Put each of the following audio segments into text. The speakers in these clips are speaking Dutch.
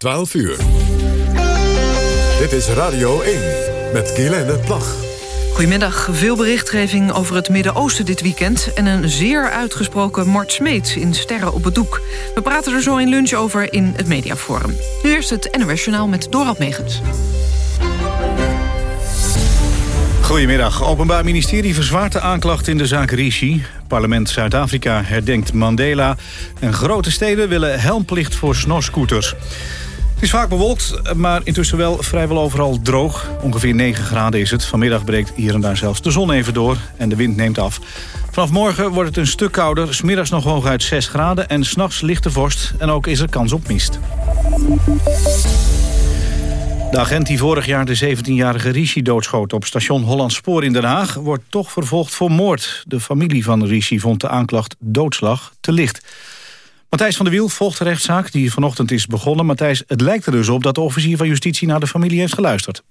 12 uur. Dit is Radio 1 met Guylaine Plag. Goedemiddag. Veel berichtgeving over het Midden-Oosten dit weekend... en een zeer uitgesproken Mart Smeets in Sterren op het Doek. We praten er zo in lunch over in het Mediaforum. Nu eerst het NOS Journaal met Dorald Megens. Goedemiddag. Openbaar Ministerie verzwaart de aanklacht in de zaak Rishi. Parlement Zuid-Afrika herdenkt Mandela. En grote steden willen helmplicht voor snorscooters. Het is vaak bewolkt, maar intussen wel vrijwel overal droog. Ongeveer 9 graden is het. Vanmiddag breekt hier en daar zelfs de zon even door en de wind neemt af. Vanaf morgen wordt het een stuk kouder, smiddags nog hooguit 6 graden... en s'nachts lichte vorst en ook is er kans op mist. De agent die vorig jaar de 17-jarige Rishi doodschoot op station Hollandspoor in Den Haag... wordt toch vervolgd voor moord. De familie van Rishi vond de aanklacht doodslag te licht. Matthijs van der Wiel volgt de rechtszaak die vanochtend is begonnen. Matthijs, het lijkt er dus op dat de officier van justitie naar de familie heeft geluisterd.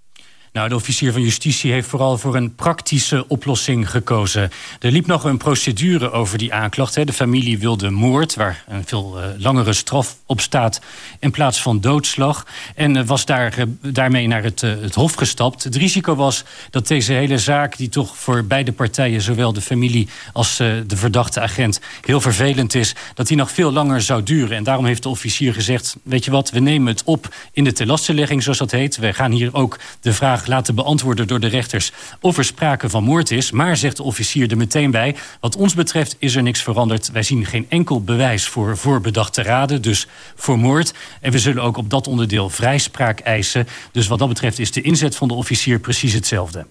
Nou, de officier van justitie heeft vooral voor een praktische oplossing gekozen. Er liep nog een procedure over die aanklacht. Hè. De familie wilde moord, waar een veel uh, langere straf op staat... in plaats van doodslag. En uh, was daar, uh, daarmee naar het, het hof gestapt. Het risico was dat deze hele zaak, die toch voor beide partijen... zowel de familie als de verdachte agent heel vervelend is... dat die nog veel langer zou duren. En daarom heeft de officier gezegd... weet je wat, we nemen het op in de telastenlegging, zoals dat heet. We gaan hier ook de vraag laten beantwoorden door de rechters of er sprake van moord is. Maar, zegt de officier er meteen bij, wat ons betreft is er niks veranderd. Wij zien geen enkel bewijs voor voorbedachte raden, dus voor moord. En we zullen ook op dat onderdeel vrijspraak eisen. Dus wat dat betreft is de inzet van de officier precies hetzelfde.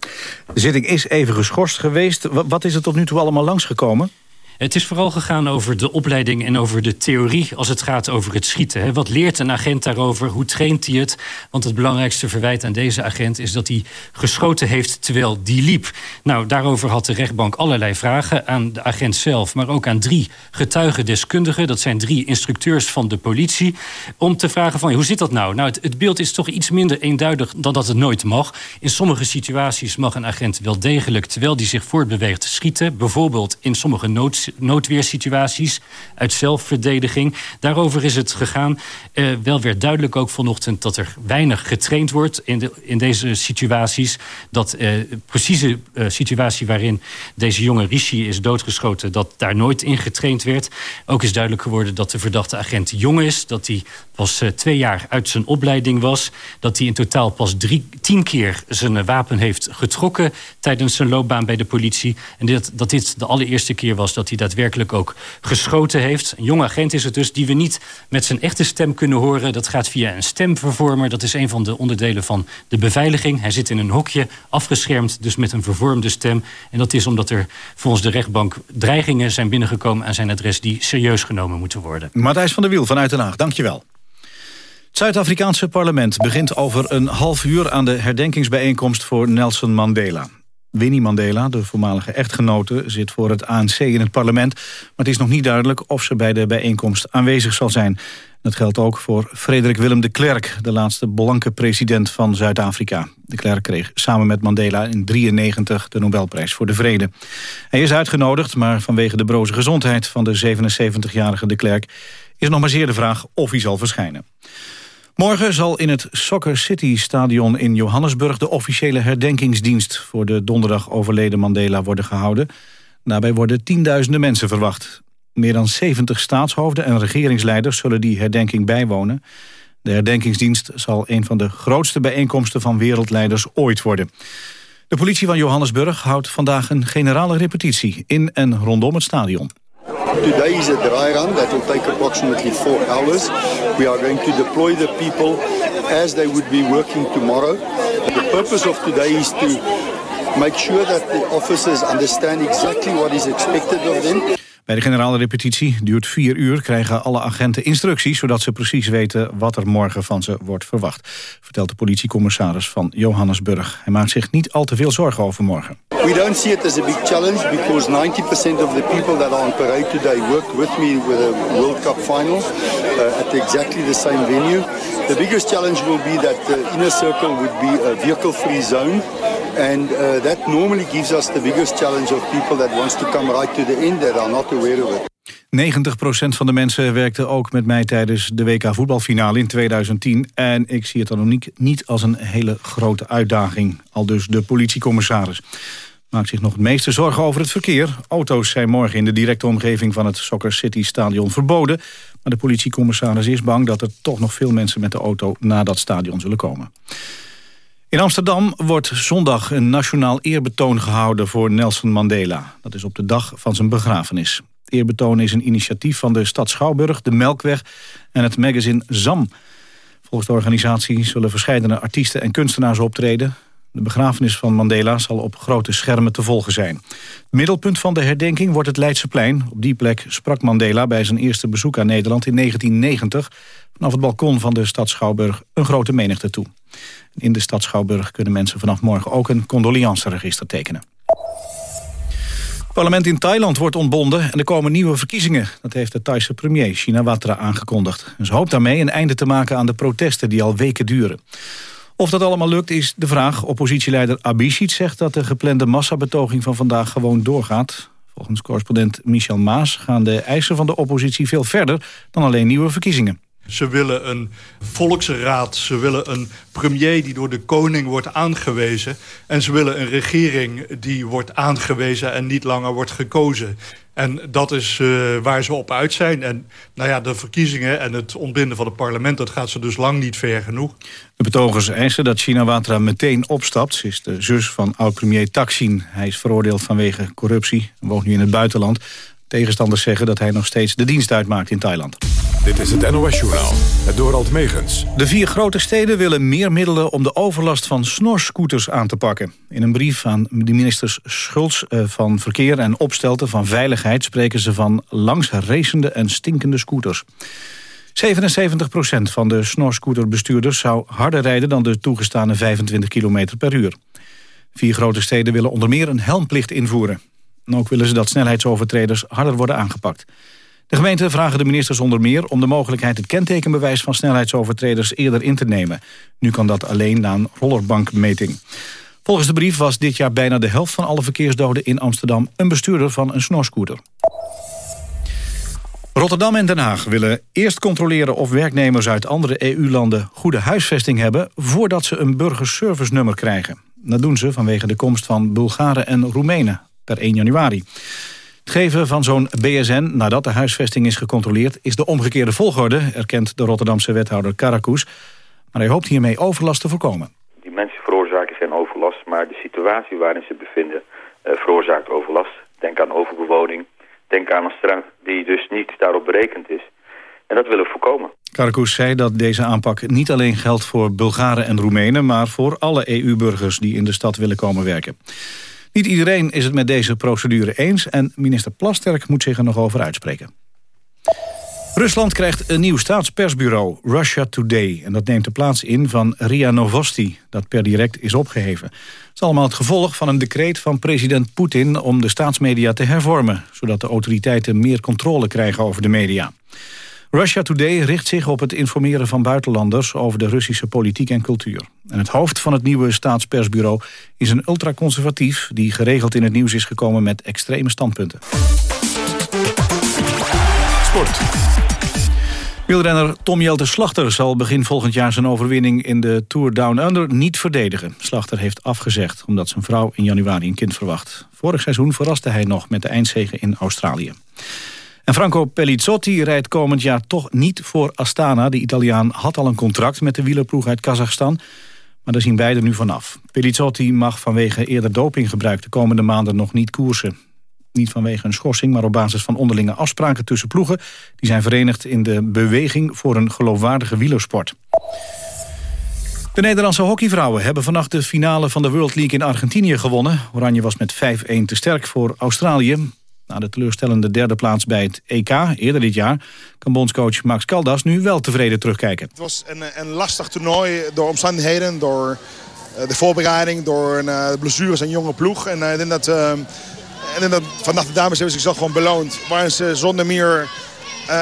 De zitting is even geschorst geweest. Wat is er tot nu toe allemaal langsgekomen? Het is vooral gegaan over de opleiding en over de theorie als het gaat over het schieten. Wat leert een agent daarover? Hoe traint hij het? Want het belangrijkste verwijt aan deze agent is dat hij geschoten heeft terwijl die liep. Nou, daarover had de rechtbank allerlei vragen aan de agent zelf, maar ook aan drie getuigendeskundigen. Dat zijn drie instructeurs van de politie. Om te vragen van hoe zit dat nou? Nou, het, beeld is toch iets minder eenduidig dan dat het nooit mag. In sommige situaties mag een agent wel degelijk, terwijl die zich voortbeweegt, schieten. Bijvoorbeeld in sommige nood noodweersituaties, uit zelfverdediging. Daarover is het gegaan. Uh, wel werd duidelijk ook vanochtend dat er weinig getraind wordt in, de, in deze situaties. Dat uh, precieze uh, situatie waarin deze jonge Rishi is doodgeschoten... dat daar nooit in getraind werd. Ook is duidelijk geworden dat de verdachte agent jong is. Dat hij pas twee jaar uit zijn opleiding was. Dat hij in totaal pas drie, tien keer zijn wapen heeft getrokken... tijdens zijn loopbaan bij de politie. En dat, dat dit de allereerste keer was dat hij daadwerkelijk ook geschoten heeft. Een jonge agent is het dus, die we niet met zijn echte stem kunnen horen. Dat gaat via een stemvervormer. Dat is een van de onderdelen van de beveiliging. Hij zit in een hokje, afgeschermd, dus met een vervormde stem. En dat is omdat er volgens de rechtbank dreigingen zijn binnengekomen... aan zijn adres die serieus genomen moeten worden. Matthijs van der Wiel vanuit Den Haag, dankjewel. Het Zuid-Afrikaanse parlement begint over een half uur... aan de herdenkingsbijeenkomst voor Nelson Mandela. Winnie Mandela, de voormalige echtgenote, zit voor het ANC in het parlement. Maar het is nog niet duidelijk of ze bij de bijeenkomst aanwezig zal zijn. Dat geldt ook voor Frederik Willem de Klerk, de laatste blanke president van Zuid-Afrika. De Klerk kreeg samen met Mandela in 1993 de Nobelprijs voor de Vrede. Hij is uitgenodigd, maar vanwege de broze gezondheid van de 77-jarige de Klerk... is nog maar zeer de vraag of hij zal verschijnen. Morgen zal in het Soccer City Stadion in Johannesburg... de officiële herdenkingsdienst voor de donderdag overleden Mandela worden gehouden. Daarbij worden tienduizenden mensen verwacht. Meer dan 70 staatshoofden en regeringsleiders zullen die herdenking bijwonen. De herdenkingsdienst zal een van de grootste bijeenkomsten van wereldleiders ooit worden. De politie van Johannesburg houdt vandaag een generale repetitie in en rondom het stadion. Today is a dry run that will take approximately four hours. We are going to deploy the people as they would be working tomorrow. The purpose of today is to make sure that the officers understand exactly what is expected of them. Bij de generale repetitie duurt vier uur, krijgen alle agenten instructies... zodat ze precies weten wat er morgen van ze wordt verwacht. Vertelt de politiecommissaris van Johannesburg. Hij maakt zich niet al te veel zorgen over morgen. We don't see it as a big challenge because 90% of the people that are on parade today worked with me with a World Cup final uh, at exactly the same venue. The biggest challenge will be that the inner circle would be a vehicle-free zone and uh, that normally gives us the biggest challenge of people that wants to come right to the end that are not aware of it. van de mensen werkte ook met mij tijdens de WK voetbalfinale in 2010. En ik zie het dan ook niet als een hele grote uitdaging. Al dus de politiecommissaris. Maakt zich nog het meeste zorgen over het verkeer. Auto's zijn morgen in de directe omgeving van het Soccer City stadion verboden. Maar de politiecommissaris is bang dat er toch nog veel mensen met de auto naar dat stadion zullen komen. In Amsterdam wordt zondag een nationaal eerbetoon gehouden voor Nelson Mandela. Dat is op de dag van zijn begrafenis. Eerbetoon is een initiatief van de stad Schouwburg, de Melkweg en het magazine ZAM. Volgens de organisatie zullen verschillende artiesten en kunstenaars optreden. De begrafenis van Mandela zal op grote schermen te volgen zijn. Middelpunt van de herdenking wordt het Leidseplein. Op die plek sprak Mandela bij zijn eerste bezoek aan Nederland in 1990... vanaf het balkon van de stad Schouwburg een grote menigte toe. In de stad Schouwburg kunnen mensen vanaf morgen ook een condoleanceregister tekenen. Het parlement in Thailand wordt ontbonden en er komen nieuwe verkiezingen. Dat heeft de Thaise premier Shinawatra aangekondigd. ze hoopt daarmee een einde te maken aan de protesten die al weken duren. Of dat allemaal lukt is de vraag. Oppositieleider Abhisit zegt dat de geplande massabetoging van vandaag gewoon doorgaat. Volgens correspondent Michel Maas gaan de eisen van de oppositie veel verder dan alleen nieuwe verkiezingen. Ze willen een volksraad, ze willen een premier die door de koning wordt aangewezen. En ze willen een regering die wordt aangewezen en niet langer wordt gekozen. En dat is uh, waar ze op uit zijn. En nou ja, de verkiezingen en het ontbinden van het parlement... dat gaat ze dus lang niet ver genoeg. De betogers eisen dat China Watra meteen opstapt. Ze is de zus van oud-premier Taksin. Hij is veroordeeld vanwege corruptie en woont nu in het buitenland. Tegenstanders zeggen dat hij nog steeds de dienst uitmaakt in Thailand. Dit is het NOS-journaal, het Dorald Megens. De vier grote steden willen meer middelen om de overlast van snorscooters aan te pakken. In een brief aan de ministers Schulz eh, van Verkeer en Opstelten van Veiligheid... spreken ze van langs racende en stinkende scooters. 77% van de snorscooterbestuurders zou harder rijden... dan de toegestane 25 km per uur. Vier grote steden willen onder meer een helmplicht invoeren. En ook willen ze dat snelheidsovertreders harder worden aangepakt. De gemeenten vragen de ministers onder meer om de mogelijkheid het kentekenbewijs van snelheidsovertreders eerder in te nemen. Nu kan dat alleen na een rollerbankmeting. Volgens de brief was dit jaar bijna de helft van alle verkeersdoden in Amsterdam een bestuurder van een snorscooter. Rotterdam en Den Haag willen eerst controleren of werknemers uit andere EU-landen goede huisvesting hebben voordat ze een burgerservice-nummer krijgen. Dat doen ze vanwege de komst van Bulgaren en Roemenen per 1 januari. Het geven van zo'n BSN nadat de huisvesting is gecontroleerd... is de omgekeerde volgorde, erkent de Rotterdamse wethouder Karakoes. Maar hij hoopt hiermee overlast te voorkomen. Die mensen veroorzaken geen overlast, maar de situatie waarin ze bevinden uh, veroorzaakt overlast. Denk aan overbewoning, denk aan een straat die dus niet daarop berekend is. En dat willen we voorkomen. Karakoes zei dat deze aanpak niet alleen geldt voor Bulgaren en Roemenen... maar voor alle EU-burgers die in de stad willen komen werken. Niet iedereen is het met deze procedure eens... en minister Plasterk moet zich er nog over uitspreken. Rusland krijgt een nieuw staatspersbureau, Russia Today. En dat neemt de plaats in van RIA Novosti, dat per direct is opgeheven. Het is allemaal het gevolg van een decreet van president Poetin... om de staatsmedia te hervormen, zodat de autoriteiten meer controle krijgen over de media. Russia Today richt zich op het informeren van buitenlanders... over de Russische politiek en cultuur. En het hoofd van het nieuwe staatspersbureau is een ultraconservatief... die geregeld in het nieuws is gekomen met extreme standpunten. Sport. Wielrenner Tom Jelte Slachter zal begin volgend jaar zijn overwinning in de Tour Down Under niet verdedigen. Slachter heeft afgezegd omdat zijn vrouw in januari een kind verwacht. Vorig seizoen verraste hij nog met de eindzege in Australië. En Franco Pellizzotti rijdt komend jaar toch niet voor Astana. De Italiaan had al een contract met de wielerploeg uit Kazachstan. Maar daar zien beide nu vanaf. Pellizzotti mag vanwege eerder dopinggebruik de komende maanden nog niet koersen. Niet vanwege een schorsing, maar op basis van onderlinge afspraken tussen ploegen. Die zijn verenigd in de beweging voor een geloofwaardige wielersport. De Nederlandse hockeyvrouwen hebben vannacht de finale van de World League in Argentinië gewonnen. Oranje was met 5-1 te sterk voor Australië. Na de teleurstellende derde plaats bij het EK eerder dit jaar... kan bondscoach Max Caldas nu wel tevreden terugkijken. Het was een, een lastig toernooi door omstandigheden, door eh, de voorbereiding... door uh, blessures en jonge ploeg. En ik denk dat, dat vandaag de dames hebben zichzelf gewoon beloond. Waren ze zonder meer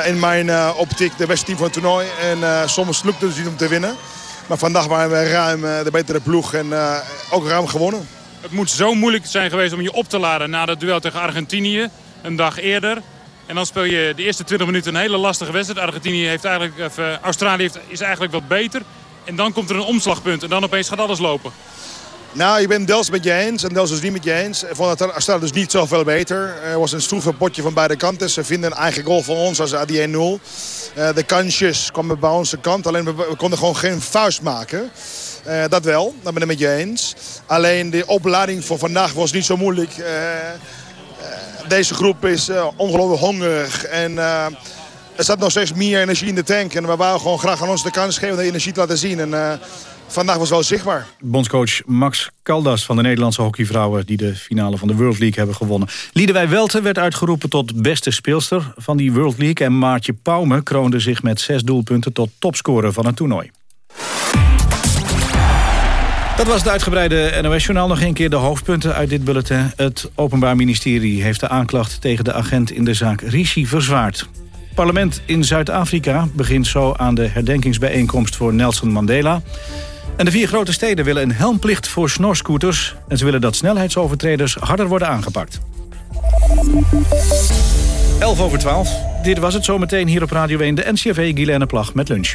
in mijn optiek de beste team van het toernooi. En soms lukte het dus niet om te winnen. Maar vandaag waren we ruim de betere ploeg en ook ruim gewonnen. Het moet zo moeilijk zijn geweest om je op te laden na dat duel tegen Argentinië. Een dag eerder. En dan speel je de eerste 20 minuten een hele lastige wedstrijd. Argentinië heeft eigenlijk, uh, Australië is eigenlijk wat beter. En dan komt er een omslagpunt en dan opeens gaat alles lopen. Nou, ik ben het deels met je eens en deels dus niet met je eens. Ik vond het dus niet zoveel beter. Er was een stroeve potje van beide kanten. Ze vinden een eigen goal van ons als die 1-0. Uh, de kansjes kwamen bij onze kant. Alleen we, we konden gewoon geen vuist maken. Uh, dat wel, dat ben ik met je eens. Alleen de opleiding voor vandaag was niet zo moeilijk. Uh, deze groep is ongelooflijk hongerig. En er zat nog steeds meer energie in de tank. En we wouden gewoon graag aan ons de kans geven de energie te laten zien. En vandaag was wel zichtbaar. Bondscoach Max Caldas van de Nederlandse hockeyvrouwen... die de finale van de World League hebben gewonnen. Liedewij Welten werd uitgeroepen tot beste speelster van die World League... en Maartje Pauwme kroonde zich met zes doelpunten tot topscorer van het toernooi. Dat was het uitgebreide NOS-journaal. Nog een keer de hoofdpunten uit dit bulletin. Het Openbaar Ministerie heeft de aanklacht tegen de agent in de zaak Rishi verzwaard. Het parlement in Zuid-Afrika begint zo aan de herdenkingsbijeenkomst voor Nelson Mandela. En de vier grote steden willen een helmplicht voor snorscooters... en ze willen dat snelheidsovertreders harder worden aangepakt. 11 over 12. Dit was het zometeen hier op Radio 1. De NCRV Guilaine Plag met lunch.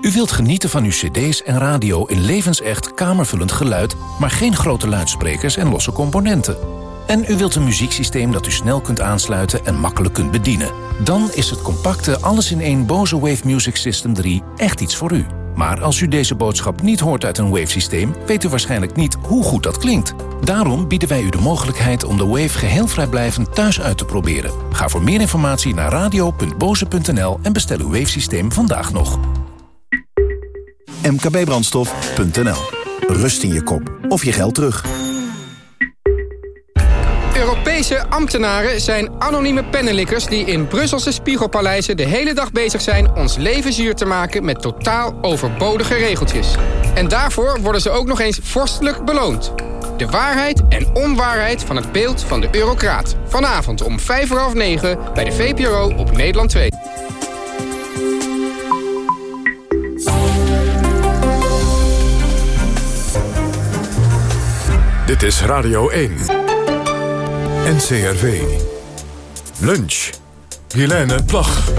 U wilt genieten van uw cd's en radio in levensecht kamervullend geluid... maar geen grote luidsprekers en losse componenten. En u wilt een muzieksysteem dat u snel kunt aansluiten en makkelijk kunt bedienen. Dan is het compacte alles-in-één Bose Wave Music System 3 echt iets voor u. Maar als u deze boodschap niet hoort uit een Wave-systeem... weet u waarschijnlijk niet hoe goed dat klinkt. Daarom bieden wij u de mogelijkheid om de Wave geheel vrijblijvend thuis uit te proberen. Ga voor meer informatie naar radio.boze.nl en bestel uw Wave-systeem vandaag nog. mkbbrandstof.nl Rust in je kop of je geld terug. Europese ambtenaren zijn anonieme pennenlikkers... die in Brusselse spiegelpaleizen de hele dag bezig zijn... ons leven zuur te maken met totaal overbodige regeltjes. En daarvoor worden ze ook nog eens vorstelijk beloond. De waarheid en onwaarheid van het beeld van de eurocraat. Vanavond om vijf voor half negen bij de VPRO op Nederland 2. Dit is Radio 1. NCRV. Lunch. Helene Plag.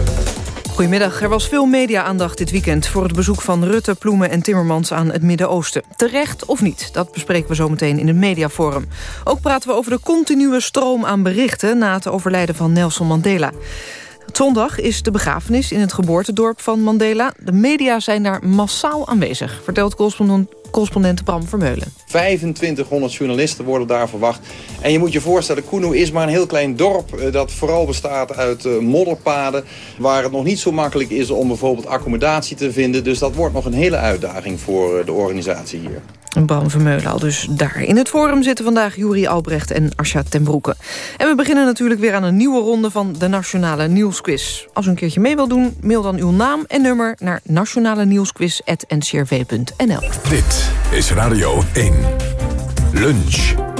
Goedemiddag. Er was veel media-aandacht dit weekend... voor het bezoek van Rutte, Ploemen en Timmermans aan het Midden-Oosten. Terecht of niet, dat bespreken we zometeen in het mediaforum. Ook praten we over de continue stroom aan berichten... na het overlijden van Nelson Mandela. Zondag is de begrafenis in het geboortedorp van Mandela. De media zijn daar massaal aanwezig, vertelt correspondent correspondent Bram Vermeulen. 2500 journalisten worden daar verwacht. En je moet je voorstellen, Kuno is maar een heel klein dorp... Eh, dat vooral bestaat uit uh, modderpaden... waar het nog niet zo makkelijk is om bijvoorbeeld accommodatie te vinden. Dus dat wordt nog een hele uitdaging voor uh, de organisatie hier. Bram Vermeulen al dus daar. In het forum zitten vandaag Juri Albrecht en Asja ten Broeke. En we beginnen natuurlijk weer aan een nieuwe ronde van de Nationale Nieuwsquiz. Als u een keertje mee wilt doen, mail dan uw naam en nummer... naar nationalenieuwsquiz.ncrv.nl. Dit is Radio 1. Lunch.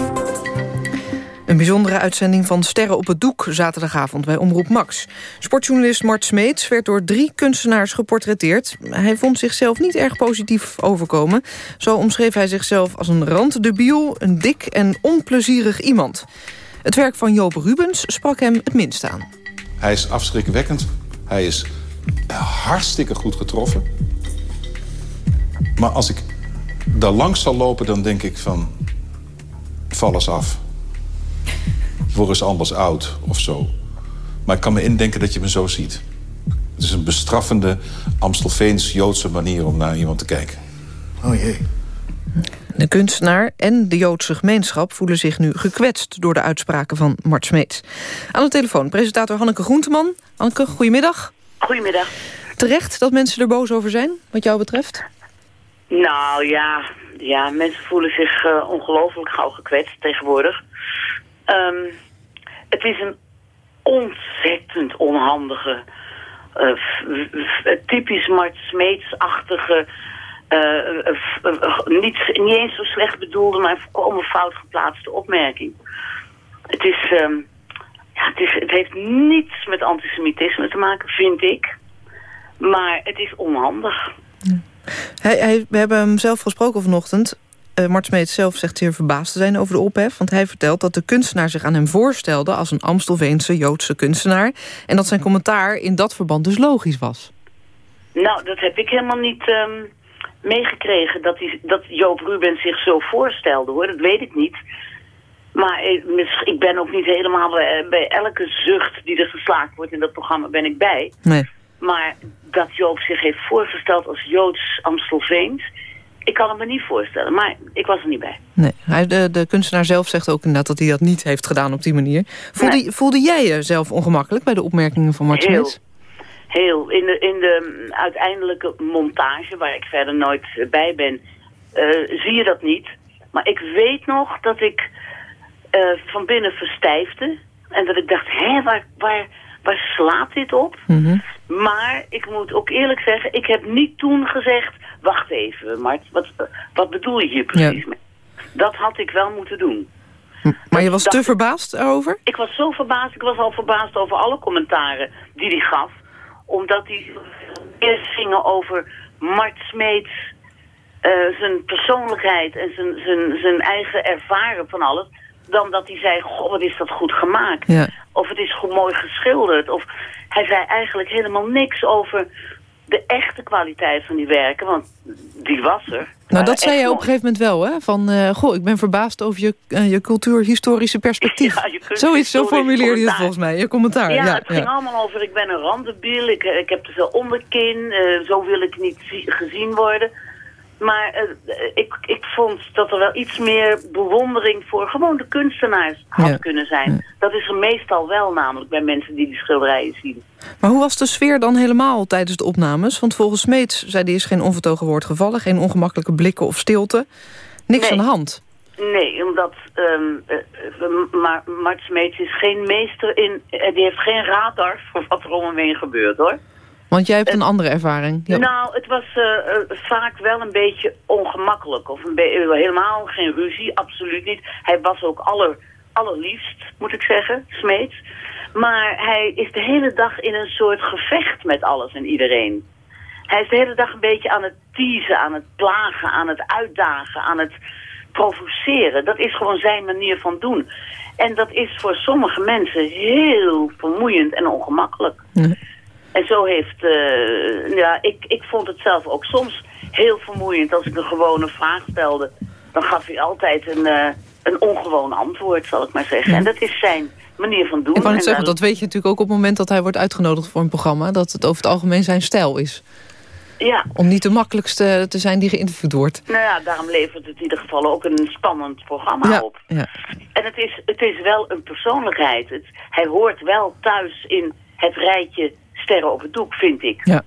Een bijzondere uitzending van Sterren op het Doek zaterdagavond bij Omroep Max. Sportjournalist Mart Smeets werd door drie kunstenaars geportretteerd. Hij vond zichzelf niet erg positief overkomen. Zo omschreef hij zichzelf als een randdebiel, een dik en onplezierig iemand. Het werk van Joop Rubens sprak hem het minst aan. Hij is afschrikwekkend. Hij is hartstikke goed getroffen. Maar als ik daar langs zal lopen, dan denk ik van... val eens af. Word eens anders oud of zo. Maar ik kan me indenken dat je me zo ziet. Het is een bestraffende Amstelveens-Joodse manier om naar iemand te kijken. Oh jee. De kunstenaar en de Joodse gemeenschap voelen zich nu gekwetst... door de uitspraken van Mart Smeets. Aan de telefoon presentator Hanneke Groenteman. Hanneke, goedemiddag. Goedemiddag. Terecht dat mensen er boos over zijn, wat jou betreft? Nou ja, ja mensen voelen zich uh, ongelooflijk gauw gekwetst tegenwoordig. Um, het is een ontzettend onhandige, uh, typisch Mart Smeets-achtige, uh, niet, niet eens zo slecht bedoelde, maar volkomen fout geplaatste opmerking. Het is, ehm, ja, het is, het heeft niets met antisemitisme te maken, vind ik. Maar het is onhandig. Hij, hij, we hebben hem zelf gesproken vanochtend. Uh, Mart Smeet zelf zegt zeer verbaasd te zijn over de ophef... want hij vertelt dat de kunstenaar zich aan hem voorstelde... als een Amstelveense Joodse kunstenaar... en dat zijn commentaar in dat verband dus logisch was. Nou, dat heb ik helemaal niet um, meegekregen... Dat, dat Joop Rubens zich zo voorstelde, hoor. Dat weet ik niet. Maar ik, ik ben ook niet helemaal bij, bij, elke zucht die er geslaakt wordt in dat programma ben ik bij. Nee. Maar dat Joop zich heeft voorgesteld als Joods Amstelveens... ik kan het me niet voorstellen, maar ik was er niet bij. Nee, hij, de, de kunstenaar zelf zegt ook inderdaad dat hij dat niet heeft gedaan op die manier. Voelde, nee. voelde jij je zelf ongemakkelijk bij de opmerkingen van Mart Heel. Heel. In de, in de uiteindelijke montage, waar ik verder nooit bij ben, uh, zie je dat niet. Maar ik weet nog dat ik uh, van binnen verstijfde. En dat ik dacht, hé, waar, waar, waar slaat dit op? Mm -hmm. Maar ik moet ook eerlijk zeggen, ik heb niet toen gezegd... wacht even, Mart, wat, wat bedoel je hier precies ja. mee? Dat had ik wel moeten doen. Maar je was te verbaasd over? Ik was zo verbaasd. Ik was al verbaasd over alle commentaren die hij gaf. Omdat die eerst gingen over Mart Smeets... Uh, zijn persoonlijkheid en zijn, zijn, zijn eigen ervaren van alles dan dat hij zei, goh, wat is dat goed gemaakt. Ja. Of het is goed mooi geschilderd. Of hij zei eigenlijk helemaal niks over de echte kwaliteit van die werken. Want die was er. Nou, dat zei je op een gegeven moment wel, hè? Van, uh, goh, ik ben verbaasd over je, uh, je cultuurhistorische perspectief. Ja, je Zoiets, zo formuleerde je het volgens mij, je commentaar. Ja, ja het ging allemaal over, ik ben een randenbiel, ik, ik heb te veel onderkin, uh, zo wil ik niet gezien worden. Maar uh, ik, ik vond dat er wel iets meer bewondering voor gewoon de kunstenaars had Ja. kunnen zijn. Ja. Dat is er meestal wel namelijk bij mensen die die schilderijen zien. Maar hoe was de sfeer dan helemaal tijdens de opnames? Want volgens Smeets zei hij is geen onvertogen woord gevallen... geen ongemakkelijke blikken of stilte. Niks Nee. aan de hand. Nee, omdat eh, eh, maar Mart Smeets is geen meester in... eh, die heeft geen radar voor wat er om hem heen gebeurt, hoor. Want jij hebt een andere ervaring. Ja. Nou, het was eh, eh, vaak wel een beetje ongemakkelijk. Of een be- helemaal geen ruzie, absoluut niet. Hij was ook aller, allerliefst, moet ik zeggen, Smeets. Maar hij is de hele dag in een soort gevecht met alles en iedereen. Hij is de hele dag een beetje aan het teasen, aan het plagen, aan het uitdagen, aan het provoceren. Dat is gewoon zijn manier van doen. En dat is voor sommige mensen heel vermoeiend en ongemakkelijk. En zo heeft, eh, ja, ik, ik vond het zelf ook soms heel vermoeiend als ik een gewone vraag stelde. Dan gaf hij altijd een, eh, een ongewoon antwoord, zal ik maar zeggen. Ja. En dat is zijn manier van doen. Ik net En zeggen, dat weet je natuurlijk ook op het moment dat hij wordt uitgenodigd voor een programma. Dat het over het algemeen zijn stijl is. Ja, Om niet de makkelijkste te zijn die geïnterviewd wordt. nou ja, daarom levert het in ieder geval ook een spannend programma Ja, op. ja. En het is, het is wel een persoonlijkheid. Het, hij hoort wel thuis in het rijtje sterren op het doek, vind ik. ja.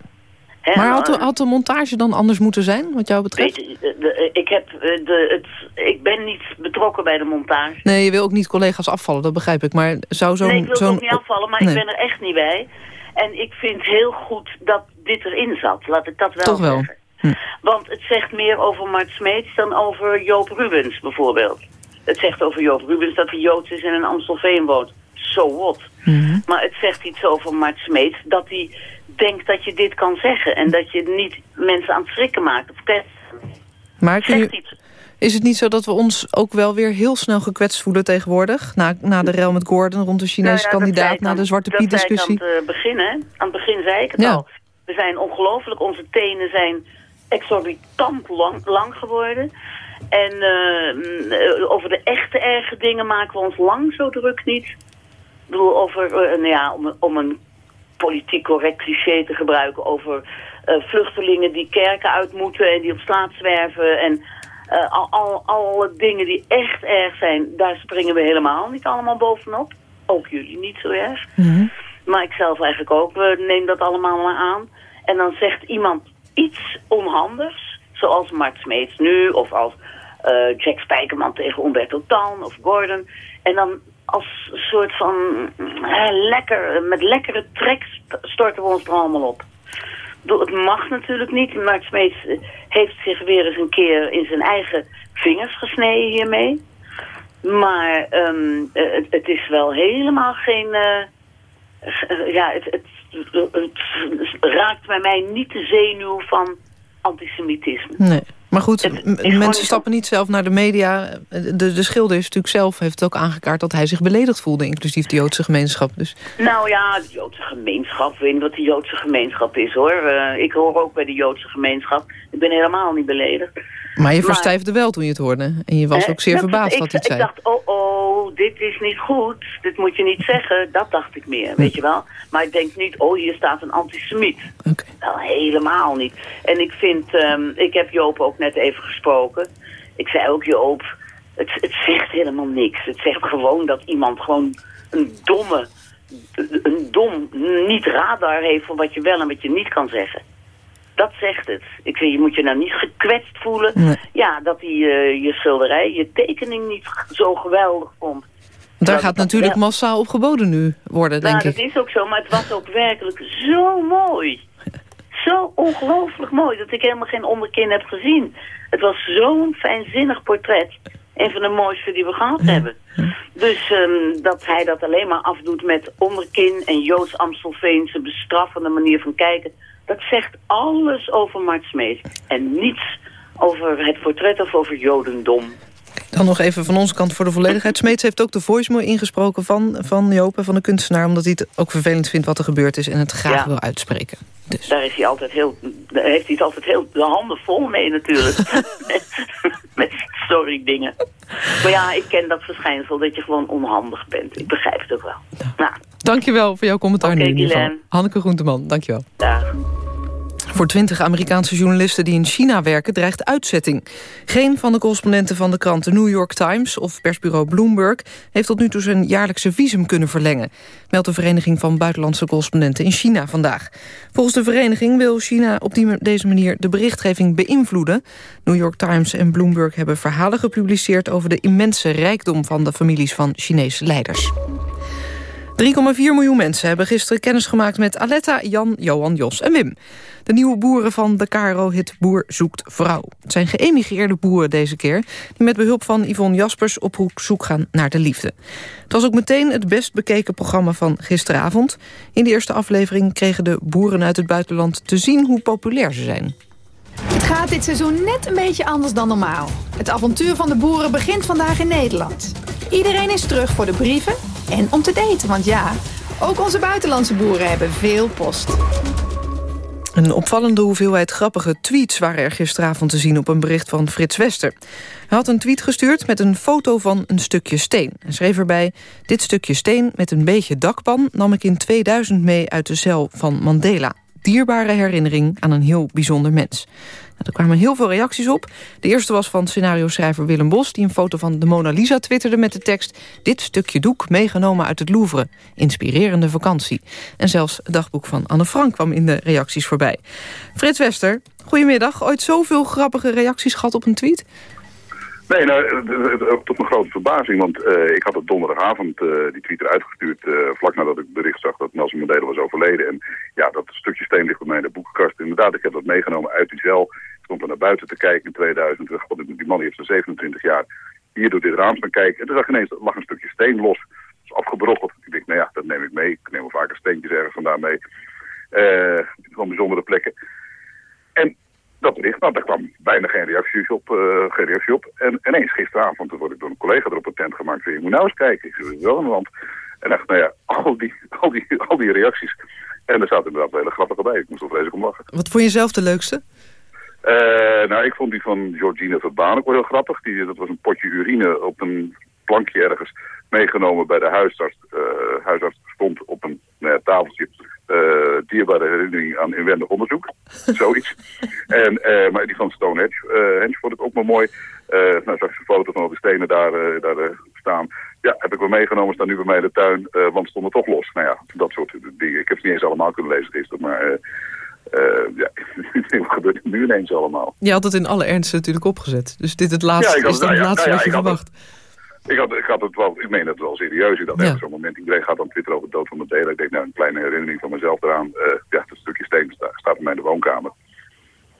Maar had de, had de montage dan anders moeten zijn, wat jou betreft? weet je, de- de- ik, heb, eh, de, het, ik ben niet betrokken bij de montage. Nee, je wil ook niet collega's afvallen, dat begrijp ik. Maar zou zo'n... nee, ik wil ook niet afvallen, maar Nee. ik ben er echt niet bij. En ik vind heel goed dat dit erin zat. Laat ik dat wel Toch wel. zeggen. Want het zegt meer over Mart Smeets dan over Joop Rubens bijvoorbeeld. Het zegt over Joop Rubens dat hij Joods is en in Amstelveen woont. So what? Mhm. Maar het zegt iets over Mart Smeets dat hij denkt dat je dit kan zeggen. En dat je niet mensen aan het schrikken maakt. Of testen. Maar is het niet zo dat we ons ook wel weer heel snel gekwetst voelen tegenwoordig? Na, na de rel met Gordon rond de Chinese Nou ja, kandidaat, na de Zwarte Piet discussie? aan het eh, begin, hè? Aan het begin zei ik het Ja. al. We zijn ongelooflijk, onze tenen zijn exorbitant lang, lang geworden. En eh, eh, over de echte erge dingen maken we ons lang zo druk niet. Ik bedoel, over, eh, nou ja, om, een- om een politiek correct cliché te gebruiken... over eh, vluchtelingen die kerken uit moeten en die op straat zwerven... en eh, al, al, alle dingen die echt erg zijn, daar springen we helemaal niet allemaal bovenop. Ook jullie niet zo erg. Mhm. Maar ik zelf eigenlijk ook. We nemen dat allemaal maar aan. En dan zegt iemand iets onhandigs. Zoals Mart Smeets nu. Of als Jack Spijkerman tegen Umberto Tan of Gordon. En dan als een soort van lekker, met lekkere treks storten we ons er allemaal op. Het mag natuurlijk niet. Mark Smeets heeft zich weer eens een keer in zijn eigen vingers gesneden hiermee. Maar ehm, het, het, is wel helemaal geen... Uh, ja, het, het, het, raakt bij mij niet de zenuw van antisemitisme. Nee. Maar goed, mensen stappen niet zelf naar de media. De, de schilder is natuurlijk zelf, heeft ook aangekaart... dat hij zich beledigd voelde, inclusief de Joodse gemeenschap. Dus. Nou ja, de Joodse gemeenschap, weet wat de Joodse gemeenschap is, hoor. Uh, ik hoor ook bij de Joodse gemeenschap. Ik ben helemaal niet beledigd. Maar je verstijfde wel toen je het hoorde. En je was ook zeer verbaasd wat hij zei. Ik dacht, oh oh, dit is niet goed. Dit moet je niet zeggen. Dat dacht ik meer, weet je wel. Maar ik denk niet, oh hier staat een antisemiet. Okay. Wel helemaal niet. En ik vind, um, ik heb Joop ook net even gesproken. Ik zei ook, Joop, het, het zegt helemaal niks. Het zegt gewoon dat iemand gewoon een domme, een dom niet radar heeft... voor wat je wel en wat je niet kan zeggen. Dat zegt het. Ik vind, je moet je nou niet gekwetst voelen. Ja, dat die, uh, je schilderij, je tekening niet zo geweldig vond. Daar gaat natuurlijk massaal op geboden nu worden, denk nou, ik. dat is ook zo, maar het was ook werkelijk zo mooi. Zo ongelooflijk mooi dat ik helemaal geen onderkin heb gezien. Het was zo'n fijnzinnig portret. Een van de mooiste die we gehad hebben. Dus um, dat hij dat alleen maar afdoet met onderkin en Joods-Amstelveense bestraffende manier van kijken dat zegt alles over Mart Smeet. En niets over het portret of over Jodendom. Dan nog even van onze kant voor de volledigheid. Smeets heeft ook de voicemail ingesproken van, van Joop en van de kunstenaar... omdat hij het ook vervelend vindt wat er gebeurd is en het graag wil uitspreken. Dus. Daar, is hij altijd heel, daar heeft hij het altijd heel de handen vol mee natuurlijk. met, sorry dingen. Maar ja, ik ken dat verschijnsel dat je gewoon onhandig bent. Ik begrijp het ook wel. Ja. Nou. Dankjewel voor jouw commentaar okay, nu. Hanneke Groenteman, dankjewel. Dag. Voor twintig Amerikaanse journalisten die in China werken dreigt uitzetting. Geen van de correspondenten van de krant The New York Times of persbureau Bloomberg heeft tot nu toe zijn jaarlijkse visum kunnen verlengen, meldt de Vereniging van Buitenlandse Correspondenten in China vandaag. Volgens de vereniging wil China op die, deze manier de berichtgeving beïnvloeden. New York Times en Bloomberg hebben verhalen gepubliceerd over de immense rijkdom van de families van Chinese leiders. 3,4 miljoen mensen hebben gisteren kennis gemaakt met Aletta, Jan, Johan, Jos en Wim. De nieuwe boeren van de Caro-hit Boer zoekt vrouw. Het zijn geëmigreerde boeren deze keer... die met behulp van Yvonne Jaspers op zoek gaan naar de liefde. Het was ook meteen het best bekeken programma van gisteravond. In de eerste aflevering kregen de boeren uit het buitenland te zien hoe populair ze zijn. Het gaat dit seizoen net een beetje anders dan normaal. Het avontuur van de boeren begint vandaag in Nederland. Iedereen is terug voor de brieven en om te daten, want ja, ook onze buitenlandse boeren hebben veel post. Een opvallende hoeveelheid grappige tweets waren er gisteravond te zien op een bericht van Frits Wester. Hij had een tweet gestuurd met een foto van een stukje steen. En schreef erbij, dit stukje steen met een beetje dakpan nam ik in 2000 mee uit de cel van Mandela dierbare herinnering aan een heel bijzonder mens. Nou, er kwamen heel veel reacties op. De eerste was van scenario-schrijver Willem Bos... die een foto van de Mona Lisa twitterde met de tekst... dit stukje doek meegenomen uit het Louvre. Inspirerende vakantie. En zelfs het dagboek van Anne Frank kwam in de reacties voorbij. Frits Wester, goedemiddag. Ooit zoveel grappige reacties gehad op een tweet? Nee, nou, tot mijn grote verbazing, want uh, ik had het donderdagavond uh, die tweet eruit gestuurd, uh, vlak nadat ik het bericht zag dat Nelson Mandela was overleden. En ja, dat stukje steen ligt bij mij in de boekenkast. Inderdaad, ik heb dat meegenomen uit die cel. Ik stond er naar buiten te kijken in 2000. God, die man heeft er 27 jaar hier door dit raam staan kijken. En toen zag ineens, lag een stukje steen los. Dat is afgebrokkeld. Ik dacht, nou ja, dat neem ik mee. Ik neem wel vaker steentjes ergens vandaan mee. van bijzondere plekken. Dat bericht, nou, daar kwam bijna geen reactie op. Uh, geen reactie op. En ineens gisteravond word ik door een collega erop tent gemaakt. Je moet nou eens kijken. Ik zit wel de hand. En dacht, nou ja, al die, al die, al die reacties. En er zaten inderdaad hele grappige bij. Ik moest er vreselijk om lachen. Wat vond je zelf de leukste? Uh, nou, ik vond die van Georgina Verbaan ook wel heel grappig. Die, dat was een potje urine op een plankje ergens meegenomen bij de huisarts. Uh, huisarts stond op een nou ja, tafeltje dierbare herinnering aan inwendig onderzoek. Zoiets. En, uh, maar die van Stonehenge uh, Henge vond ik ook maar mooi. nou, zag ik een foto van al die stenen daar, daar staan. Ja, heb ik wel meegenomen, staan nu bij mij in de tuin, want stonden toch los. Nou ja, dat soort dingen. Ik heb het niet eens allemaal kunnen lezen gisteren, maar... ja, wat gebeurt er nu ineens allemaal? Je had het in alle ernst natuurlijk opgezet. Dus dit het laatste ja, is dan het laatste wat je verwacht. Ik, had, ik, had het wel, ik meen het wel serieus. Ik dacht, Ja. zo'n moment, iedereen gaat dan twitteren over de dood van Mandela. Ik denk, nou, een kleine herinnering van mezelf eraan. eh ja, dat stukje steen sta- staat bij mij in de woonkamer.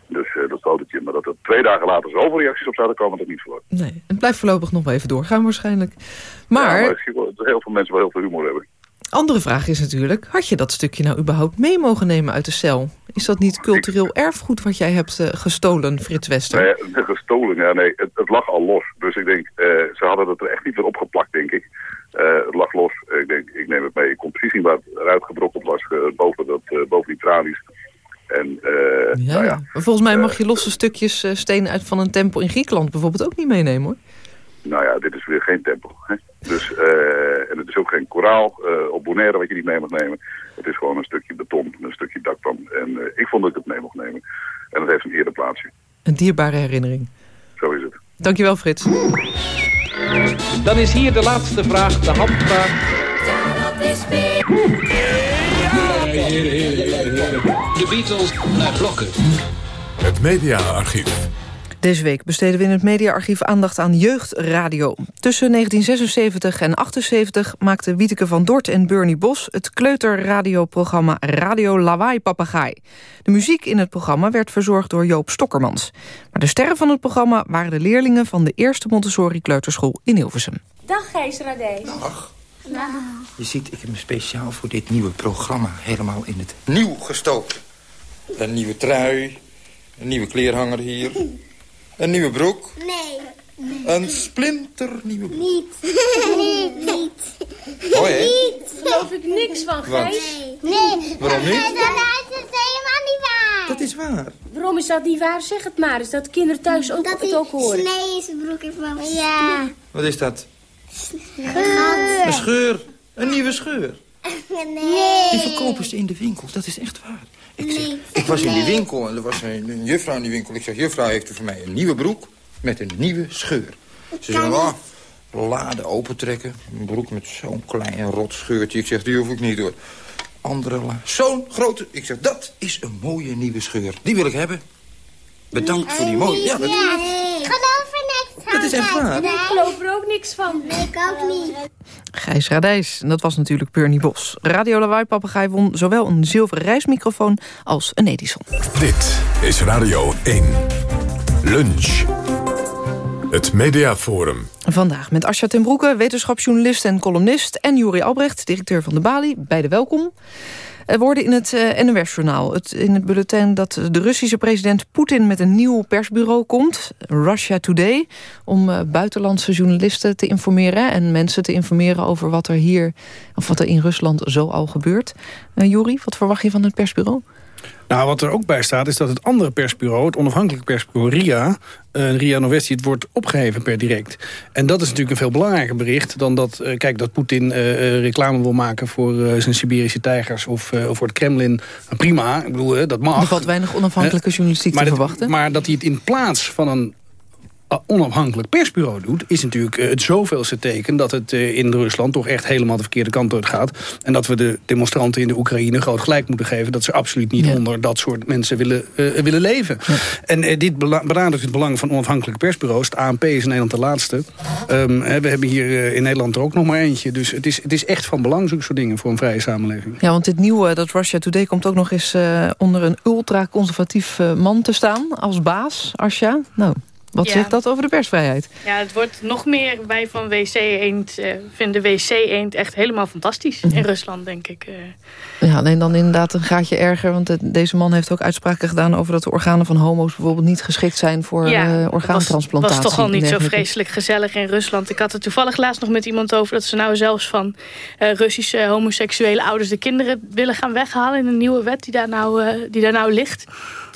Dus eh, dat fotootje. Maar dat er twee dagen later zoveel reacties op zouden komen, dat niet verwacht. Nee, het blijft voorlopig nog wel even doorgaan waarschijnlijk. Maar, Ja, maar heel veel mensen wel heel veel humor hebben. Andere vraag is natuurlijk... had je dat stukje nou überhaupt mee mogen nemen uit de cel? Is dat niet cultureel erfgoed wat jij hebt eh, gestolen, Frits Wester? Nee, de gestolen, ja, nee, het, het lag al los. Dus ik denk, eh, ze hadden het er echt niet weer opgeplakt, denk ik. Eh, het lag los. Ik denk, ik neem het mee. Ik kon precies zien waar het eruit gebrokkeld was, boven, dat, boven die tralies. En, Ja, nou ja, Maar volgens mij mag je losse stukjes steen uit van een tempel in Griekenland bijvoorbeeld ook niet meenemen hoor. Nou ja, dit is weer geen tempel. Hè? Dus, eh, en het is ook geen koraal eh, op Bonaire wat je niet mee mag nemen. Het is gewoon een stukje beton, een stukje dakpan. En eh, ik vond dat ik het mee mocht nemen. En het heeft een eerder plaatsje. Een dierbare herinnering. Zo is het. Dankjewel Frits. Dan is hier de laatste vraag, de handvraag. De Beatles naar blokken. Het mediaarchief. Deze week besteden we in het mediaarchief aandacht aan jeugdradio. Tussen 1976 en 78 maakten Wieteke van Dort en Bernie Bos... het kleuterradioprogramma Radio Lawaai Papagaai. De muziek in het programma werd verzorgd door Joop Stokkermans. Maar de sterren van het programma waren de leerlingen... van de eerste Montessori kleuterschool in Hilversum. Dag Gijs Radijs. Dag. Je ziet, ik heb me speciaal voor dit nieuwe programma helemaal in het nieuw gestoken. Een nieuwe trui, een nieuwe kleerhanger hier, een nieuwe broek, Nee. een splinternieuwe broek. Niet. Niet. Niet. Hè? Niet. Geloof ik niks van? Gijs. Nee. Waarom niet? Dat is helemaal niet waar. Dat is waar. Waarom is dat niet waar? Zeg het maar. Is dat kinderen thuis ook, Dat het ook horen? snee in zijn broek heeft van Ja. Wat is dat? Geur. Een scheur. Een nieuwe scheur. Nee. Die verkopen ze in de winkels, dat is echt waar. Ik, zeg, ik was in die winkel en er was een, een juffrouw in die winkel. Ik zeg, juffrouw heeft u voor mij een nieuwe broek met een nieuwe scheur. Ze zei, oh, laden opentrekken. Een broek met zo'n klein rot scheurtje. Ik zeg, die hoef ik niet hoor. Andere la. Zo'n grote. Ik zeg, dat is een mooie nieuwe scheur. Die wil ik hebben. Bedankt voor die mooie. Ja, dat, Ik geloof er niks van. Dat is echt waar. Nee, ik geloof er ook niks van. Nee, ik ook niet. Gijs Radijs, en dat was natuurlijk Bernie Bos. Radio Lawaai Papagaai won zowel een zilveren reismicrofoon als een Edison. Dit is Radio 1. Lunch. Het Mediaforum. Vandaag met Asja ten Broeke, wetenschapsjournalist en columnist... en Juri Albrecht, directeur van de Bali. Beide welkom. Worden in het eh, NOS-journaal, in het bulletin... dat de Russische president Poetin met een nieuw persbureau komt... Russia Today, om eh, buitenlandse journalisten te informeren... en mensen te informeren over wat er hier... of wat er in Rusland zo al gebeurt. Uh, wat verwacht je van het persbureau? Nou, wat er ook bij staat is dat het andere persbureau... het onafhankelijke persbureau RIA, uh, RIA Novesti... het wordt opgeheven per direct. En dat is natuurlijk een veel belangrijker bericht... dan dat, uh, kijk, dat Poetin uh, reclame wil maken... voor zijn Siberische tijgers of, of voor het Kremlin. Prima, ik bedoel, dat mag. Er valt weinig onafhankelijke journalistiek te verwachten. Maar dat hij het in plaats van een onafhankelijk persbureau doet... is natuurlijk het zoveelste teken dat het in Rusland... toch echt helemaal de verkeerde kant uit gaat. En dat we de demonstranten in de Oekraïne groot gelijk moeten geven... dat ze absoluut niet ja. onder dat soort mensen willen, uh, willen leven. Ja. En dit benadrukt het belang van onafhankelijke persbureaus. Het ANP is in Nederland de laatste. Um, we hebben hier in Nederland er ook nog maar eentje. Dus het is, het is echt van belang, zulke soort dingen... voor een vrije samenleving. Ja, want dit nieuwe, dat Russia Today... komt ook nog eens onder een ultra-conservatief man te staan... als baas, Asja. Nou... Wat Ja. zegt dat over de persvrijheid? Ja, het wordt nog meer. Wij van WC Eend eh, vinden WC Eend echt helemaal fantastisch. In Rusland, denk ik. eh. Ja, alleen dan inderdaad een gaatje erger. Want deze man heeft ook uitspraken gedaan over dat de organen van homo's bijvoorbeeld niet geschikt zijn voor ja, eh, orgaantransplantatie. was toch al niet zo vreselijk gezellig in Rusland. Ik had het toevallig laatst nog met iemand over... dat ze nou zelfs van Russische homoseksuele ouders... de kinderen willen gaan weghalen in een nieuwe wet die daar nou, die daar nou ligt.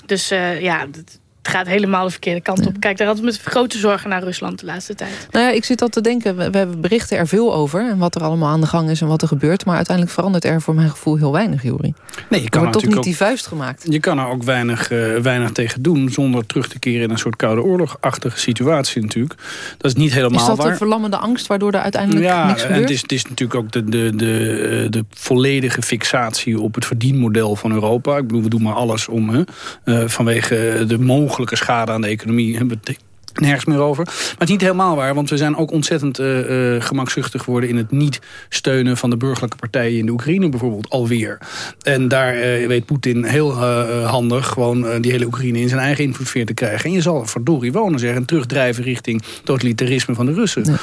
Dus ja, het het gaat helemaal de verkeerde kant op. Kijk, daar hadden we met grote zorgen naar Rusland de laatste tijd. Nou ja, ik zit al te denken, we, we berichten er veel over... en wat er allemaal aan de gang is en wat er gebeurt... maar uiteindelijk verandert er voor mijn gevoel heel weinig, Juri. Nee, je er kan wordt toch niet die vuist gemaakt. Je kan er ook weinig, eh, weinig tegen doen... zonder terug te keren in een soort koude oorlogachtige situatie natuurlijk. Dat is niet helemaal Is dat waar. een verlammende angst waardoor er uiteindelijk ja, niks gebeurt? het is, het is natuurlijk ook de, de, de, eh, de volledige fixatie op het verdienmodel van Europa. Ik bedoel, we doen maar alles om, hè, eh, vanwege de schade aan de economie. Nergens meer over. Maar het is niet helemaal waar, want we zijn ook ontzettend uh, uh, gemakzuchtig geworden... in het niet steunen van de burgerlijke partijen in de Oekraïne bijvoorbeeld alweer. En daar uh, weet Poetin heel handig gewoon die hele Oekraïne in zijn eigen invloedssfeer te krijgen. En je zal verdorie wonen zeggen, en terugdrijven richting totalitarisme van de Russen.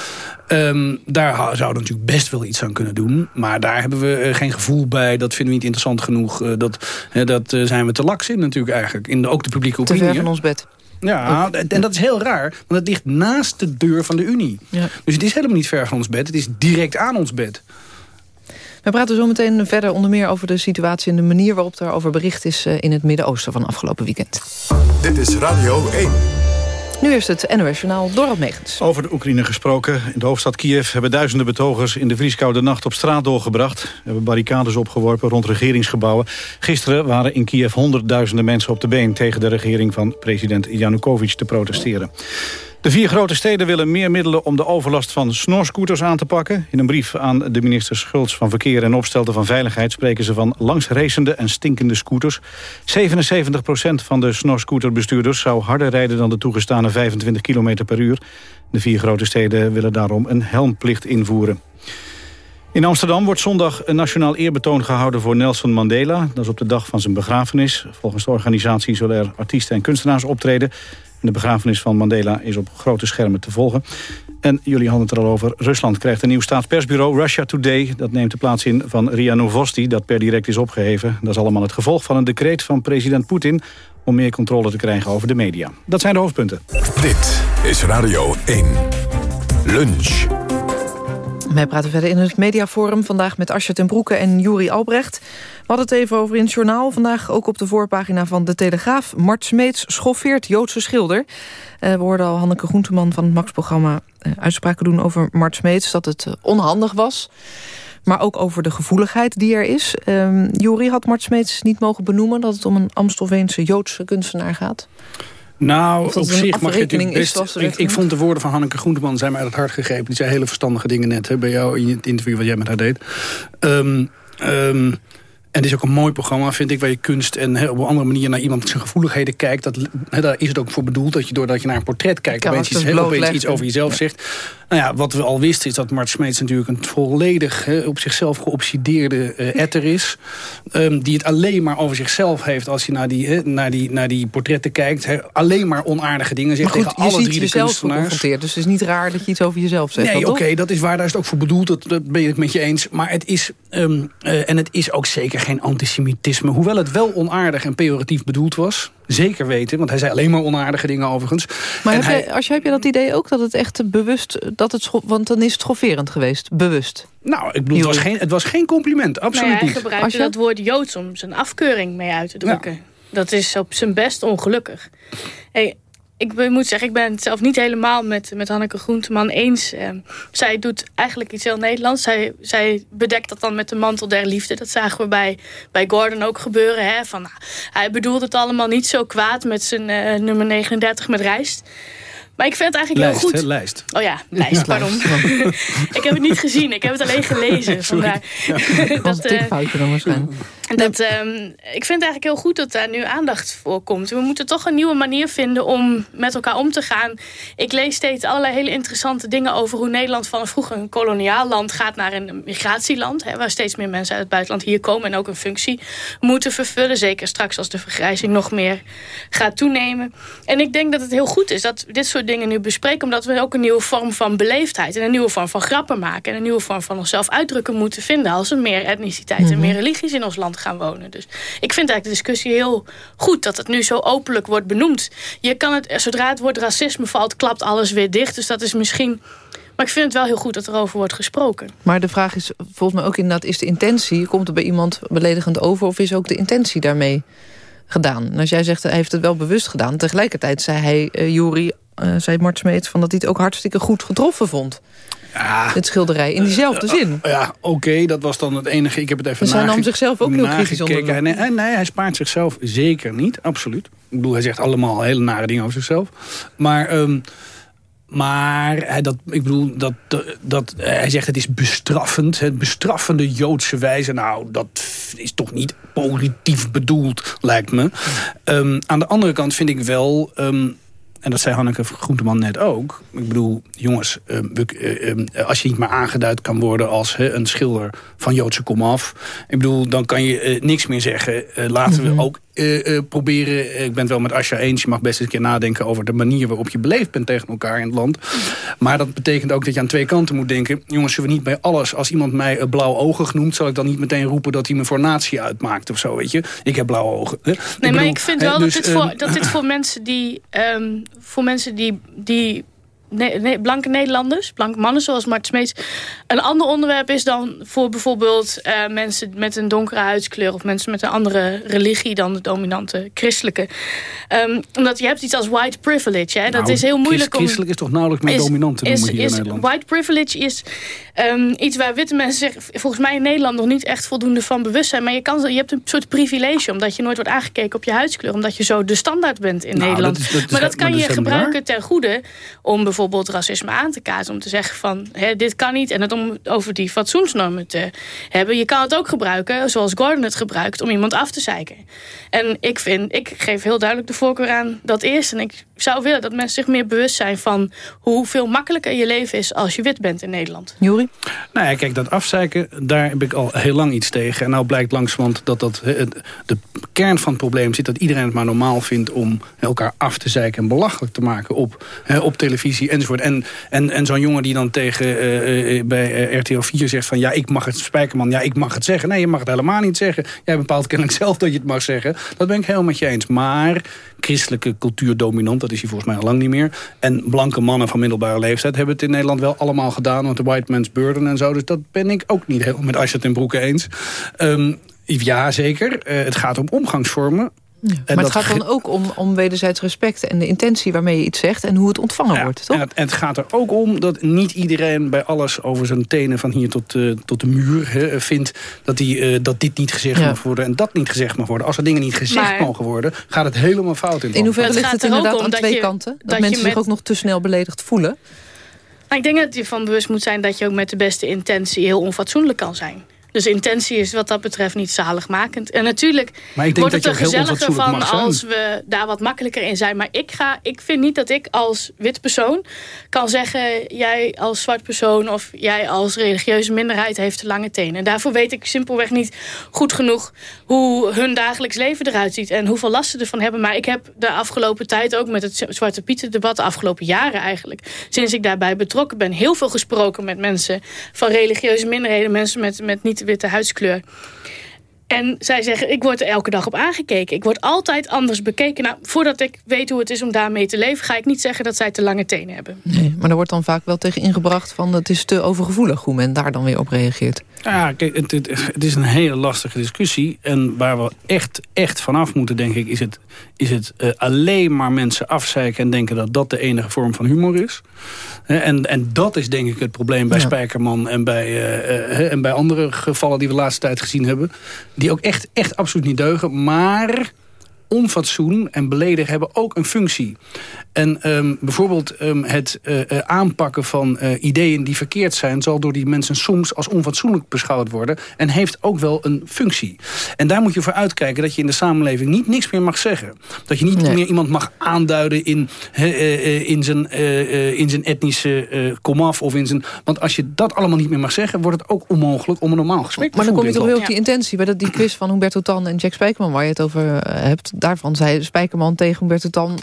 Um, daar zouden we natuurlijk best wel iets aan kunnen doen. Maar daar hebben we geen gevoel bij. Dat vinden we niet interessant genoeg. dat dat zijn we te laks in natuurlijk eigenlijk. In de, ook de publieke opinie. Te ver van ons bed. Ja, en dat is heel raar, want het ligt naast de deur van de Unie. Ja. Dus het is helemaal niet ver van ons bed, het is direct aan ons bed. We praten zo meteen verder onder meer over de situatie... en de manier waarop daarover bericht is in het Midden-Oosten van afgelopen weekend. Dit is Radio 1. Nu is het NOS Journaal Dorot Megens. Over de Oekraïne gesproken. In de hoofdstad Kiev hebben duizenden betogers in de vrieskoude nacht op straat doorgebracht. Hebben barricades opgeworpen rond regeringsgebouwen. Gisteren waren in Kiev honderdduizenden mensen op de been... tegen de regering van president Yanukovych te protesteren. De vier grote steden willen meer middelen om de overlast van snorscooters aan te pakken. In een brief aan de minister Schultz van Verkeer en Opstelten van Veiligheid... spreken ze van langsracende en stinkende scooters. 77% van de snorscooterbestuurders zou harder rijden... dan de toegestane 25 km per uur. De vier grote steden willen daarom een helmplicht invoeren. In Amsterdam wordt zondag een nationaal eerbetoon gehouden voor Nelson Mandela. Dat is op de dag van zijn begrafenis. Volgens de organisatie zullen er artiesten en kunstenaars optreden. De begrafenis van Mandela is op grote schermen te volgen. En jullie hadden het er al over. Rusland krijgt een nieuw staatspersbureau, Russia Today. Dat neemt de plaats in van RIA Novosti, dat per direct is opgeheven. Dat is allemaal het gevolg van een decreet van president Poetin... om meer controle te krijgen over de media. Dat zijn de hoofdpunten. Dit is Radio 1. Lunch. Wij praten verder in het mediaforum. Vandaag met Asja ten Broeke en Juri Albrecht. We hadden het even over in het journaal. Vandaag ook op de voorpagina van De Telegraaf. Mart Smeets schoffeert Joodse schilder. Uh, we hoorden al Hanneke Groenteman van het Max-programma... Uh, uitspraken doen over Mart Smeets. Dat het uh, onhandig was. Maar ook over de gevoeligheid die er is. Um, Juri had Mart Smeets niet mogen benoemen... dat het om een Amstelveense Joodse kunstenaar gaat? Nou, op zich mag je natuurlijk best... ik, ik, vond de woorden van Hanneke Groenteman zijn mij uit het hart gegrepen. Die zei hele verstandige dingen net hè, bij jou in het interview wat jij met haar deed. Um, um, en het is ook een mooi programma, vind ik, waar je kunst en he, op een andere manier naar iemand zijn gevoeligheden kijkt. Dat, he, daar is het ook voor bedoeld dat je doordat je naar een portret kijkt, opeens, iets, he, opeens iets over jezelf ja. zegt. Nou ja, wat we al wisten is dat Mart Smeets natuurlijk een volledig op zichzelf geobsedeerde uh, etter is. Um, die het alleen maar over zichzelf heeft als je naar die, naar die, naar die portretten kijkt. alleen maar onaardige dingen zegt maar goed, tegen alle drie de kunstenaars. Dus het is niet raar dat je iets over jezelf zegt. Nee, oké, okay, dat is waar. Daar is het ook voor bedoeld. Dat, dat ben ik met je eens. Maar het is, um, uh, en het is ook zeker geen antisemitisme. Hoewel het wel onaardig en pejoratief bedoeld was. Zeker weten, want hij zei alleen maar onaardige dingen overigens. Maar heb, hij... jij, als je, heb je dat idee ook dat het echt bewust... Dat het want dan is het schofferend geweest, bewust. Nou, ik bedoel, het was, geen, het was geen compliment, absoluut nee, hij niet. Hij gebruikte je... dat woord Joods om zijn afkeuring mee uit te drukken. Ja. Dat is op zijn best ongelukkig. Hey, ik moet zeggen, ik ben het zelf niet helemaal met, met Hanneke Groenteman eens. Eh, zij doet eigenlijk iets heel Nederlands. Zij, zij bedekt dat dan met de mantel der liefde. Dat zagen we bij, bij Gordon ook gebeuren. Hè? Van, nou, hij bedoelt het allemaal niet zo kwaad met zijn uh, nummer 39 met rijst. Maar ik vind het eigenlijk lijst, heel goed. Hè, lijst. Oh ja, lijst, ja, pardon. ik heb het niet gezien, ik heb het alleen gelezen. Vandaar. Ja. dat, uh, dan waarschijnlijk. Dat, um, ik vind het eigenlijk heel goed dat daar nu aandacht voor komt. We moeten toch een nieuwe manier vinden om met elkaar om te gaan. Ik lees steeds allerlei hele interessante dingen over hoe Nederland van vroeger een koloniaal land gaat naar een migratieland. Hè, waar steeds meer mensen uit het buitenland hier komen en ook een functie moeten vervullen. Zeker straks als de vergrijzing nog meer gaat toenemen. En ik denk dat het heel goed is dat we dit soort dingen nu bespreken. Omdat we ook een nieuwe vorm van beleefdheid en een nieuwe vorm van grappen maken. En een nieuwe vorm van onszelf uitdrukken moeten vinden als er meer etniciteit en meer religies in ons land gaan wonen. Dus ik vind eigenlijk de discussie heel goed dat het nu zo openlijk wordt benoemd. Je kan het, zodra het woord racisme valt, klapt alles weer dicht. Dus dat is misschien... Maar ik vind het wel heel goed dat er over wordt gesproken. Maar de vraag is volgens mij ook inderdaad... is de intentie, komt er bij iemand beledigend over... of is ook de intentie daarmee gedaan? Als jij zegt, hij heeft het wel bewust gedaan... tegelijkertijd zei hij, uh, Jury, uh, zei Mart. Van dat hij het ook hartstikke goed getroffen vond. Ja, het schilderij, in diezelfde zin. Ja, oké, okay, dat was dan het enige. Ik heb het even dus hij nam zichzelf ook heel kritisch onder. Nee, nee, hij spaart zichzelf zeker niet, absoluut. Ik bedoel, hij zegt allemaal hele nare dingen over zichzelf. Maar... Um, maar hij, dat, ik bedoel, dat, dat, hij zegt het is bestraffend. Het bestraffende Joodse wijze. Nou, dat is toch niet positief bedoeld, lijkt me. Um, aan de andere kant vind ik wel... Um, en dat zei Hanneke Groenteman net ook. Ik bedoel, jongens, uh, we, uh, als je niet meer aangeduid kan worden als een schilder van Joodse komaf. Ik bedoel, dan kan je niks meer zeggen. laten we mhm. ook proberen, ik ben het wel met Asja eens... je mag best eens een keer nadenken over de manier waarop je beleefd bent tegen elkaar in het land. Maar dat betekent ook dat je aan twee kanten moet denken. Jongens, zullen we niet bij alles, als iemand mij blauw ogen noemt... zal ik dan niet meteen roepen dat hij me voor natie uitmaakt of zo, weet je. Ik heb blauwe ogen. Nee, ik maar ik vind wel dus, dat, dit voor, dat dit voor mensen die... Um, voor mensen die, die nee, blanke Nederlanders, blanke mannen zoals Mart Smeets... een ander onderwerp is dan voor bijvoorbeeld uh, mensen met een donkere huidskleur... of mensen met een andere religie dan de dominante christelijke. Um, omdat je hebt iets als white privilege. Hè? Dat nou, is heel moeilijk om... Christelijk is toch nauwelijks meer dominant te noemen hier is, in Nederland? White privilege is um, iets waar witte mensen zich volgens mij in Nederland... nog niet echt voldoende van bewust zijn. Maar je, kan, je hebt een soort privilege omdat je nooit wordt aangekeken op je huidskleur. Omdat je zo de standaard bent in nou, Nederland. Dat is, dat maar dat kan je gebruiken ten goede om bijvoorbeeld bijvoorbeeld racisme aan te kaarten. Om te zeggen van hè, dit kan niet. En het om over die fatsoensnormen te hebben. Je kan het ook gebruiken zoals Gordon het gebruikt om iemand af te zeiken. En ik vind, ik geef heel duidelijk de voorkeur aan dat eerst. En ik zou willen dat mensen zich meer bewust zijn van hoeveel makkelijker je leven is als je wit bent in Nederland. Juri? Nou ja, kijk, dat afzeiken, daar heb ik al heel lang iets tegen. En nou blijkt langzamerhand dat dat de kern van het probleem zit... dat iedereen het maar normaal vindt om elkaar af te zeiken en belachelijk te maken op, op televisie enzovoort. En, en, en zo'n jongen die dan tegen uh, bij RTL 4 zegt van... ja, ik mag het, Spijkerman, ja, ik mag het zeggen. Nee, je mag het helemaal niet zeggen. Jij bepaalt kennelijk zelf dat je het mag zeggen. Dat ben ik helemaal met je eens. Maar christelijke cultuur dominant, dat is hij volgens mij al lang niet meer. En blanke mannen van middelbare leeftijd hebben het in Nederland wel allemaal gedaan. Want de white man's burden en zo. Dus dat ben ik ook niet helemaal met Asja ten Broeke eens. Um, ja, zeker. het gaat om omgangsvormen maar het gaat dan ook om, om wederzijds respect en de intentie waarmee je iets zegt en hoe het ontvangen wordt, toch? En het, gaat er ook om dat niet iedereen bij alles over zijn tenen van hier tot, uh, tot de muur he, vindt dat, die, uh, dat dit niet gezegd mag worden en dat niet gezegd mag worden. Als er dingen niet gezegd mogen worden, gaat het helemaal fout in In hoeverre ligt het, inderdaad aan twee kanten? Dat, mensen zich ook nog te snel beledigd voelen? Nou, ik denk dat je van bewust moet zijn dat je ook met de beste intentie heel onfatsoenlijk kan zijn. Dus intentie is wat dat betreft niet zaligmakend. En natuurlijk wordt het er gezelliger van als we daar wat makkelijker in zijn. Maar ik, ga, ik vind niet dat ik als wit persoon kan zeggen... jij als zwart persoon of jij als religieuze minderheid heeft te lange tenen. En daarvoor weet ik simpelweg niet goed genoeg hoe hun dagelijks leven eruit ziet. En hoeveel last ze ervan hebben. Maar ik heb de afgelopen tijd ook met het Zwarte Pieten debat... de afgelopen jaren eigenlijk, sinds ik daarbij betrokken ben... heel veel gesproken met mensen van religieuze minderheden. Mensen met, met niet witte huidskleur. En zij zeggen, ik word er elke dag op aangekeken. Ik word altijd anders bekeken. Nou, voordat ik weet hoe het is om daarmee te leven... ga ik niet zeggen dat zij te lange tenen hebben. Nee, maar er wordt dan vaak wel tegen ingebracht van... het is te overgevoelig hoe men daar dan weer op reageert. Ja, kijk, het, het, is een hele lastige discussie. En waar we echt, echt vanaf moeten, denk ik... is het, is het uh, alleen maar mensen afzeiken en denken dat dat de enige vorm van humor is. En, en dat is denk ik het probleem bij Spijkerman en bij, uh, en bij andere gevallen die we de laatste tijd gezien hebben. Die ook echt, echt absoluut niet deugen. Maar onfatsoen en beledigen hebben ook een functie. En um, bijvoorbeeld um, het uh, aanpakken van uh, ideeën die verkeerd zijn... zal door die mensen soms als onfatsoenlijk beschouwd worden... en heeft ook wel een functie. En daar moet je voor uitkijken dat je in de samenleving niet niks meer mag zeggen. Dat je niet meer iemand mag aanduiden in, uh, in, zijn, in zijn etnische komaf. Of in zijn, want als je dat allemaal niet meer mag zeggen... wordt het ook onmogelijk om een normaal gesprek te Maar dan kom je toch weer op die intentie... bij dat, die quiz van Humberto Tan en Jack Spijkerman... waar je het over hebt. Daarvan zei Spijkerman tegen Humberto Tan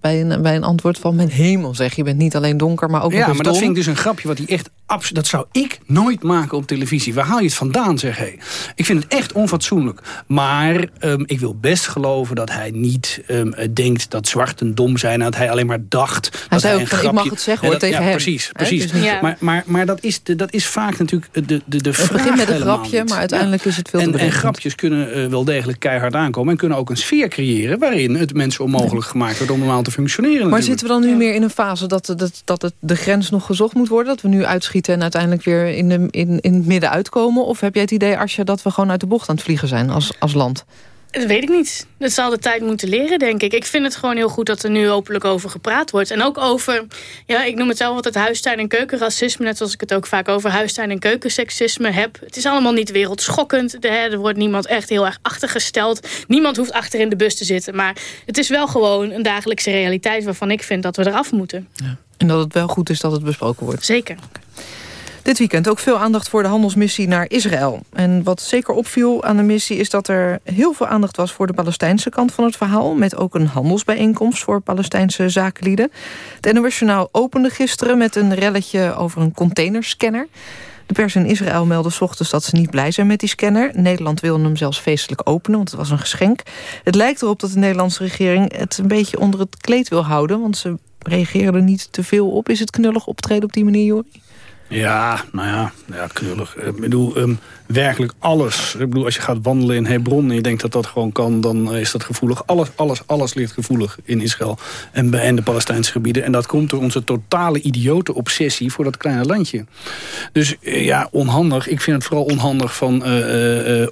bij een, bij een antwoord van... mijn hemel zeg, je bent niet alleen donker, maar ook Ja, maar dat vind ik dus een grapje wat hij echt... Dat zou ik nooit maken op televisie. Waar haal je het vandaan, zeg hij. Ik vind het echt onfatsoenlijk. Maar um, ik wil best geloven dat hij niet um, denkt dat zwarten dom zijn... dat hij alleen maar dacht... Hij dat zei hij ook, grapje, ik mag het zeggen hoor, dat, tegen ja, hem. Precies, precies. Dus ja. Maar, maar, maar dat, is, dat is vaak natuurlijk de, de, de vraag Het begint met een grapje, niet. maar uiteindelijk is het veel te en, en grapjes kunnen uh, wel degelijk keihard aankomen... en kunnen ook een sfeer creëren... waarin het mensen onmogelijk gemaakt wordt om normaal te functioneren. Maar zitten we dan nu meer in een fase dat, dat, dat het, de grens nog gezocht moet worden? Dat we nu uitschieten en uiteindelijk weer in, de, in, in het midden uitkomen? Of heb jij het idee, Asja, dat we gewoon uit de bocht aan het vliegen zijn als, als land? Dat weet ik niet. Dat zal de tijd moeten leren, denk ik. Ik vind het gewoon heel goed dat er nu openlijk over gepraat wordt. En ook over, ja, ik noem het zelf altijd huistuin- en keukenracisme. Net zoals ik het ook vaak over huistuin- en keukenseksisme heb. Het is allemaal niet wereldschokkend. Er wordt niemand echt heel erg achtergesteld. Niemand hoeft achter in de bus te zitten. Maar het is wel gewoon een dagelijkse realiteit... waarvan ik vind dat we eraf moeten. Ja. En dat het wel goed is dat het besproken wordt. Zeker. Dit weekend ook veel aandacht voor de handelsmissie naar Israël. En wat zeker opviel aan de missie is dat er heel veel aandacht was... voor de Palestijnse kant van het verhaal... met ook een handelsbijeenkomst voor Palestijnse zakenlieden. Het NOS opende gisteren met een relletje over een containerscanner. De pers in Israël meldde s ochtends dat ze niet blij zijn met die scanner. Nederland wilde hem zelfs feestelijk openen, want het was een geschenk. Het lijkt erop dat de Nederlandse regering het een beetje onder het kleed wil houden... want ze reageren er niet te veel op. Is het knullig optreden op die manier, Jori? Ja, nou ja, ja knullig. Ik bedoel, um, werkelijk alles. Ik bedoel, als je gaat wandelen in Hebron en je denkt dat dat gewoon kan... dan is dat gevoelig. Alles, alles, alles ligt gevoelig in Israël en bij de Palestijnse gebieden. En dat komt door onze totale idiote obsessie voor dat kleine landje. Dus ja, onhandig. Ik vind het vooral onhandig van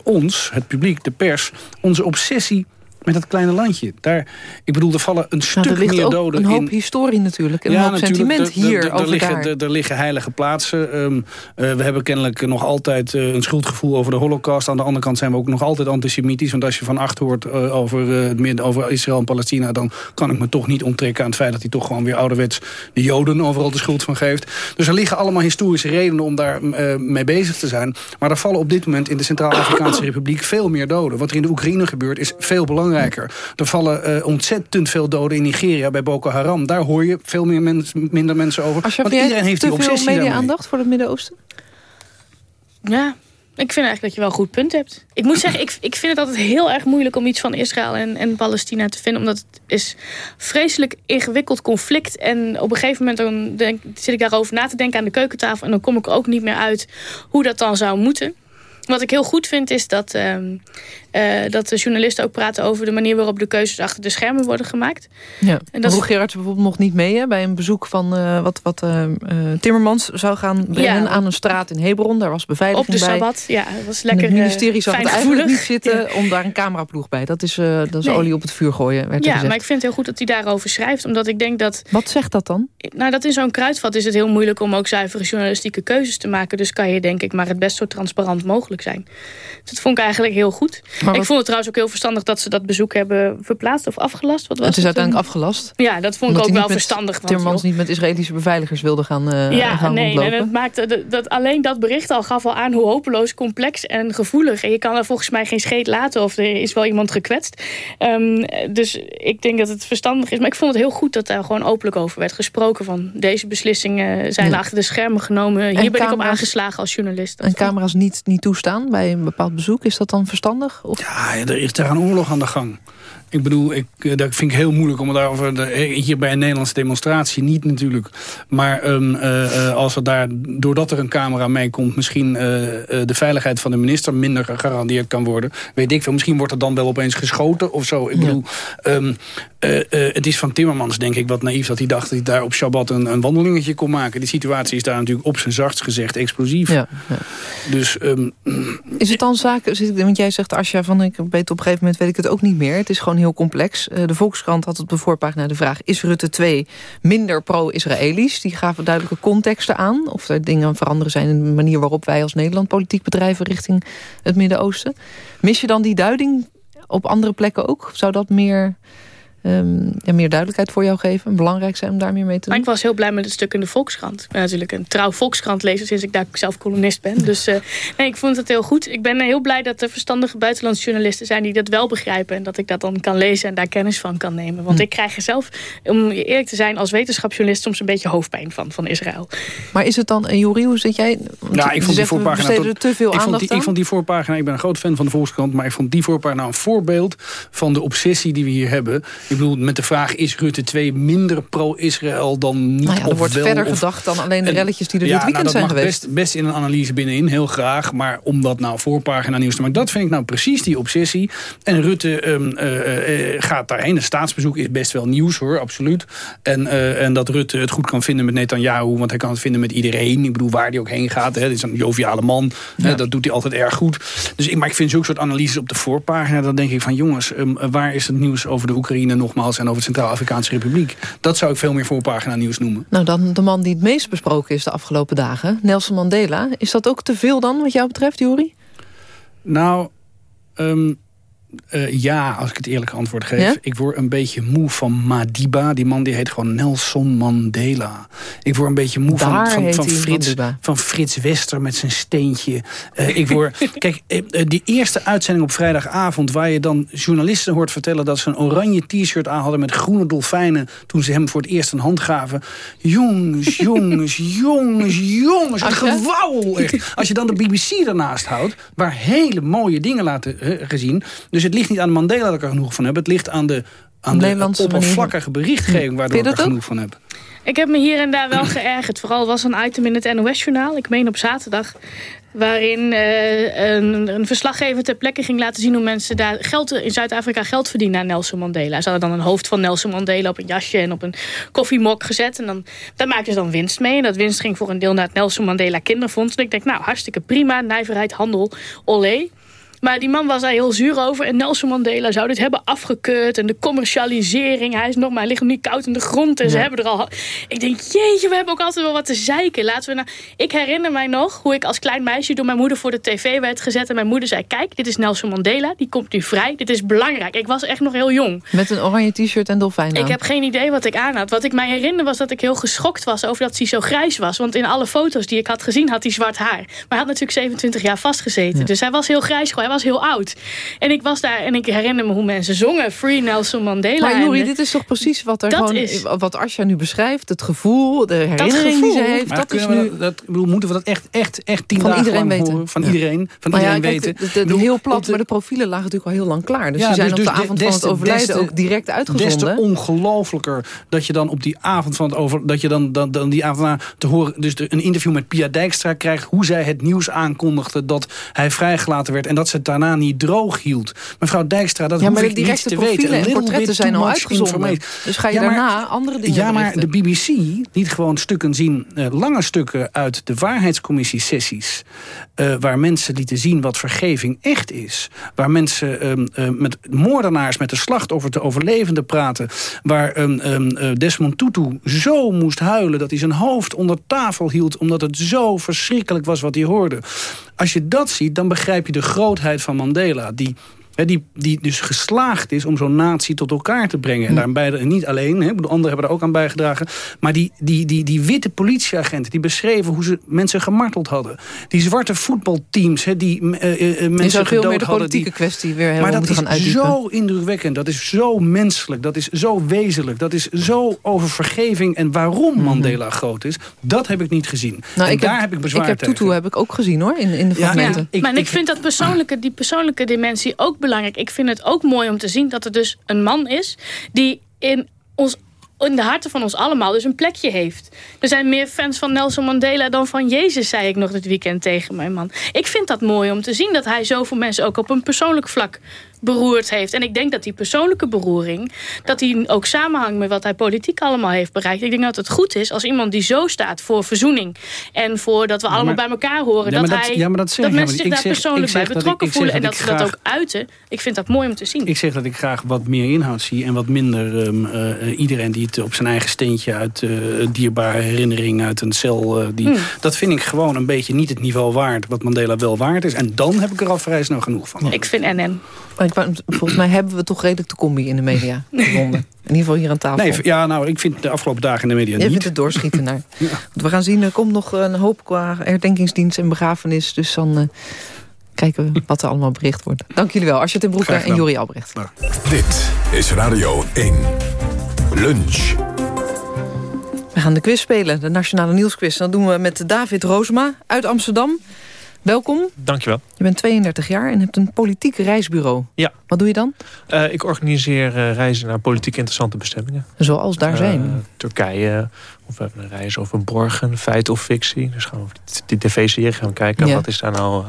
ons, het publiek, de pers... onze obsessie met dat kleine landje. Daar, ik bedoel, er vallen een stuk nou, ligt meer doden een hoop in. historie natuurlijk. En ja, een hoop sentiment hier over liggen, daar. Er, er liggen heilige plaatsen. Um, uh, we hebben kennelijk nog altijd uh, een schuldgevoel over de holocaust. Aan de andere kant zijn we ook nog altijd antisemitisch. Want als je van acht hoort uh, over, het midden, over Israël en Palestina... dan kan ik me toch niet onttrekken aan het feit... dat hij toch gewoon weer ouderwets de Joden overal de schuld van geeft. Dus er liggen allemaal historische redenen om daar mee bezig te zijn. Maar er vallen op dit moment in de Centraal-Afrikaanse Republiek... veel meer doden. Wat er in de Oekraïne gebeurt is veel belangrijker. Er vallen uh, ontzettend veel doden in Nigeria bij Boko Haram. Daar hoor je veel meer mens, minder mensen over. Als je Want iedereen heeft die obsessie veel media-aandacht voor het Midden-Oosten? Ja, ik vind eigenlijk dat je wel een goed punt hebt. Ik moet zeggen, ik, ik vind het altijd heel erg moeilijk om iets van Israël en, en Palestina te vinden. Omdat het is vreselijk ingewikkeld conflict. En op een gegeven moment dan denk, zit ik daarover na te denken aan de keukentafel. En dan kom ik er ook niet meer uit hoe dat dan zou moeten. Wat ik heel goed vind is dat, uh, uh, dat de journalisten ook praten over de manier waarop de keuzes achter de schermen worden gemaakt. Ja. En dat Roel Gerards bijvoorbeeld mocht niet mee hè, bij een bezoek van uh, wat, wat uh, Timmermans zou gaan brengen ja. aan een straat in Hebron. Daar was beveiliging bij. Op de bij. Sabbat, ja. Dat was lekker en het ministerie zag het eigenlijk niet zitten ja. om daar een cameraploeg bij. Dat is, dat is nee. olie op het vuur gooien, werd Ja, maar ik vind het heel goed dat hij daarover schrijft. Omdat ik denk dat... Wat zegt dat dan? Nou, dat in zo'n kruidvat is het heel moeilijk om ook zuivere journalistieke keuzes te maken. Dus kan je denk ik maar het best zo transparant mogelijk zijn. Dus dat vond ik eigenlijk heel goed. Ik vond het trouwens ook heel verstandig dat ze dat bezoek hebben verplaatst of afgelast. Wat was het is het uiteindelijk afgelast. Ja, dat vond ik ook wel verstandig. Timmermans niet met Israëlische beveiligers wilde gaan, uh, ja, gaan nee, rondlopen. en het maakte dat, dat, alleen dat bericht al gaf al aan hoe hopeloos, complex en gevoelig. En je kan er volgens mij geen scheet laten of er is wel iemand gekwetst. Um, dus ik denk dat het verstandig is. Maar ik vond het heel goed dat daar gewoon openlijk over werd gesproken. Van deze beslissingen zijn ja. achter de schermen genomen. Hier en ben ik op aangeslagen als journalist. Dat En vond camera's niet, niet toestaan bij een bepaald bezoek. Is dat dan verstandig? Of? Ja, er is daar een oorlog aan de gang. Ik bedoel, ik, eh, dat vind ik heel moeilijk om daarover... De, eh, hier bij een Nederlandse demonstratie niet natuurlijk. Maar um, uh, als er daar, doordat er een camera meekomt... misschien uh, de veiligheid van de minister minder gegarandeerd kan worden... weet ik veel. Misschien wordt er dan wel opeens geschoten of zo. Ik bedoel, um, uh, het is van Timmermans denk ik wat naïef... dat hij dacht dat hij daar op Shabbat een, een wandelingetje kon maken. Die situatie is daar natuurlijk op zijn zachtst gezegd explosief. Ja, ja. Dus... Um, Is het dan zaak, want jij zegt Asja van ik weet op een gegeven moment weet ik het ook niet meer. Het is gewoon heel complex. Uh, de Volkskrant had op de voorpagina de vraag is Rutte 2 minder pro-Israëlisch? Die gaven duidelijke contexten aan. Of er dingen aan veranderen zijn in de manier waarop wij als Nederland politiek bedrijven richting het Midden-Oosten. Mis je dan die duiding op andere plekken ook? Zou dat meer... Um, ja, meer duidelijkheid voor jou geven. Belangrijk zijn om daar meer mee te doen. Maar ik was heel blij met het stuk in de Volkskrant. Ik ben natuurlijk een trouw Volkskrant lezer sinds ik daar zelf columnist ben. Dus uh, nee, ik vond het heel goed. Ik ben heel blij dat er verstandige buitenlandse journalisten zijn die dat wel begrijpen. En dat ik dat dan kan lezen en daar kennis van kan nemen. Want hm. ik krijg er zelf, om eerlijk te zijn, als wetenschapsjournalist soms een beetje hoofdpijn van, van Israël. Maar is het dan, en Jori, hoe zit jij? Ja, ik vond die voorpagina te veel ik vond die? Ik vond die voorpagina, ik ben een groot fan van de Volkskrant, maar ik vond die voorpagina een voorbeeld van de obsessie die we hier hebben. Ik bedoel, met de vraag, is Rutte 2 minder pro-Israël dan niet? Nou ja, er of wordt wel, verder of- gedacht dan alleen de En- relletjes die er ja, dit weekend nou, dat zijn mag geweest. Best, best in een analyse binnenin, heel graag. Maar om dat nou voorpagina nieuws te maken, dat vind ik nou precies die obsessie. En Rutte ehm, eh, eh, gaat daarheen. Een staatsbezoek is best wel nieuws hoor, absoluut. En, eh, en dat Rutte het goed kan vinden met Netanyahu, want hij kan het vinden met iedereen. Ik bedoel, waar hij ook heen gaat. Hè. Dit is een joviale man. Hè, dat doet hij altijd erg goed. Dus ik, maar ik vind zulke soort analyses op de voorpagina. Dan denk ik van jongens, ehm, waar is het nieuws over de Oekraïne nogmaals en over de Centraal-Afrikaanse Republiek? Dat zou ik veel meer voorpagina nieuws noemen. Nou, dan de man die het meest besproken is de afgelopen dagen. Nelson Mandela. Is dat ook te veel dan, wat jou betreft, Jori? Nou, ehm, eh, ja, als ik het eerlijke antwoord geef. Ja? Ik word een beetje moe van Madiba. Die man die heet gewoon Nelson Mandela. Ik word een beetje moe van, Daar van, van, Frits, van Frits Wester met zijn steentje. Eh, ik word, kijk, eh, die eerste uitzending op vrijdagavond... waar je dan journalisten hoort vertellen... dat ze een oranje t-shirt aan hadden met groene dolfijnen... toen ze hem voor het eerst een hand gaven. Jongens, jongens, jongens, jongens. Een Asja? gewauwel. echt. Als je dan de BBC ernaast houdt... waar hele mooie dingen laten gezien... Dus het ligt niet aan Mandela dat ik er genoeg van heb. Het ligt aan de, aan de oppervlakkige berichtgeving... waardoor Vind je ik er ook? genoeg van heb. Ik heb me hier en daar wel geërgerd. Vooral was een item in het NOS-journaal, ik meen op zaterdag... waarin eh, een, een verslaggever ter plekke ging laten zien... hoe mensen daar geld, in Zuid-Afrika geld verdienen aan Nelson Mandela. Ze hadden dan een hoofd van Nelson Mandela op een jasje... en op een koffiemok gezet. En dan, daar maakten ze dan winst mee. En dat winst ging voor een deel naar het Nelson Mandela Kinderfonds. En ik denk, nou, hartstikke prima. Nijverheid, handel, olé. Maar die man was daar heel zuur over. En Nelson Mandela zou dit hebben afgekeurd. En de commercialisering. Hij is nog maar, hij ligt nog niet koud in de grond. En ze hebben er al... Ik denk, jeetje, we hebben ook altijd wel wat te zeiken. Laten we nou... Ik herinner mij nog hoe ik als klein meisje door mijn moeder voor de tv werd gezet. En mijn moeder zei, kijk, dit is Nelson Mandela. Die komt nu vrij. Dit is belangrijk. Ik was echt nog heel jong. Met een oranje t-shirt en dolfijn. Ik heb geen idee wat ik aan had. Wat ik mij herinner was dat ik heel geschokt was over dat hij zo grijs was. Want in alle foto's die ik had gezien had hij zwart haar. Maar hij had natuurlijk 27 jaar vastgezeten. Dus hij was heel grijs. Hij was heel oud. En ik was daar en ik herinner me hoe mensen zongen. Free Nelson Mandela. Maar Jori, dit is toch precies wat, er gewoon, is- wat Asja nu beschrijft? Het gevoel, de herinnering die ze heeft. Dat is nu... dat, dat, moeten we dat echt, echt, echt tien Van dagen iedereen lang weten. horen? Van Ja. iedereen, van ja, iedereen kijk, weten. Ik bedoel, heel op plat, de- maar de profielen lagen natuurlijk al heel lang klaar. Dus Ja, die zijn dus- op de dus avond des van het overlijden ook direct Des te uitgezonden. ongelooflijker dat je dan op die avond van het over... dat je dan, dan, dan die avond na te horen... dus de- een interview met Pia Dijkstra krijgt... hoe zij het nieuws aankondigde dat hij vrijgelaten werd... en dat ze het daarna niet droog hield. Mevrouw Dijkstra, dat Ja, hoef maar ik niet directe te weten. profielen A en little portretten zijn al uitgezonden. Dus ga je Ja, maar- daarna andere dingen Ja, maar de. BBC liet gewoon stukken zien... eh, lange stukken uit de waarheidscommissie-sessies... eh, waar mensen lieten zien wat vergeving echt is. Waar mensen ehm, eh, met moordenaars, met de slachtoffer, de overlevenden praten. Waar ehm, ehm, eh, Desmond Tutu zo moest huilen dat hij zijn hoofd onder tafel hield... omdat het zo verschrikkelijk was wat hij hoorde. Als je dat ziet, dan begrijp je de grootheid van Mandela... die Hè, die, die dus geslaagd is om zo'n natie tot elkaar te brengen. En daarbij en niet alleen, hè, ik bedoel, anderen hebben er ook aan bijgedragen. Maar die, die, die, die witte politieagenten die beschreven hoe ze mensen gemarteld hadden. Die zwarte voetbalteams hè, die eh, eh, Je mensen zou veel meer de politieke Die, kwestie weer maar helemaal dat moeten gaan is zo indrukwekkend. Dat is zo menselijk. Dat is zo wezenlijk. Dat is zo over vergeving. En waarom Mandela groot is, dat heb ik niet gezien. Mhm. Nou, en ik daar heb, heb ik bezwaar Ik heb tegen. Tutu heb ik ook gezien hoor, in, in de Ja, fragmenten. ik- maar ik, vind dat persoonlijke, die persoonlijke dimensie ook belangrijk. Ik vind het ook mooi om te zien dat er dus een man is... die in, ons, in de harten van ons allemaal dus een plekje heeft. Er zijn meer fans van Nelson Mandela dan van Jezus... zei ik nog dit weekend tegen mijn man. Ik vind dat mooi om te zien dat hij zoveel mensen... ook op een persoonlijk vlak beroerd heeft. En ik denk dat die persoonlijke beroering... dat die ook samenhangt met wat hij politiek allemaal heeft bereikt. Ik denk dat het goed is als iemand die zo staat voor verzoening... en voor dat we allemaal maar- bij elkaar horen... Ja, dat, dat- hij, ja, dat zeg ik mensen zich daar zeg- persoonlijk bij dat ik- betrokken ik voelen... en dat dat ze dat ook uiten. Ik vind dat mooi om te zien. Ik zeg dat ik graag wat meer inhoud zie en wat minder ehm, eh, iedereen die het op zijn eigen steentje uit eh, dierbare herinnering uit een cel. eh, die, Hmm. Dat vind ik gewoon een beetje niet het niveau waard wat Mandela wel waard is. En dan heb ik er al vrij snel genoeg van. Ik vind NN. Maar Volgens mij hebben we toch redelijk de combi in de media gevonden. In ieder geval hier aan tafel. Nee, ja, nou, ik vind de afgelopen dagen in de media Je niet. vindt het doorschieten naar. We gaan zien, er komt nog een hoop qua herdenkingsdienst en begrafenis. Dus dan eh, kijken we wat er allemaal bericht wordt. Dank jullie wel, Arsje ten Broeke en. Jori Albrecht. Dit is Radio 1. Lunch. We gaan de quiz spelen, de Nationale Nieuwsquiz. Dat doen we met David Roosma uit Amsterdam. Welkom. Dankjewel. Je bent 32 jaar en hebt een politiek reisbureau. Ja. Wat doe je dan? Uh, ik organiseer uh, reizen naar politiek interessante bestemmingen. Zoals daar zijn? Uh, Turkije, of we hebben een reis over Borgen, feit of fictie. Dus gaan we die tv-serie gaan kijken. Ja. Wat is daar nou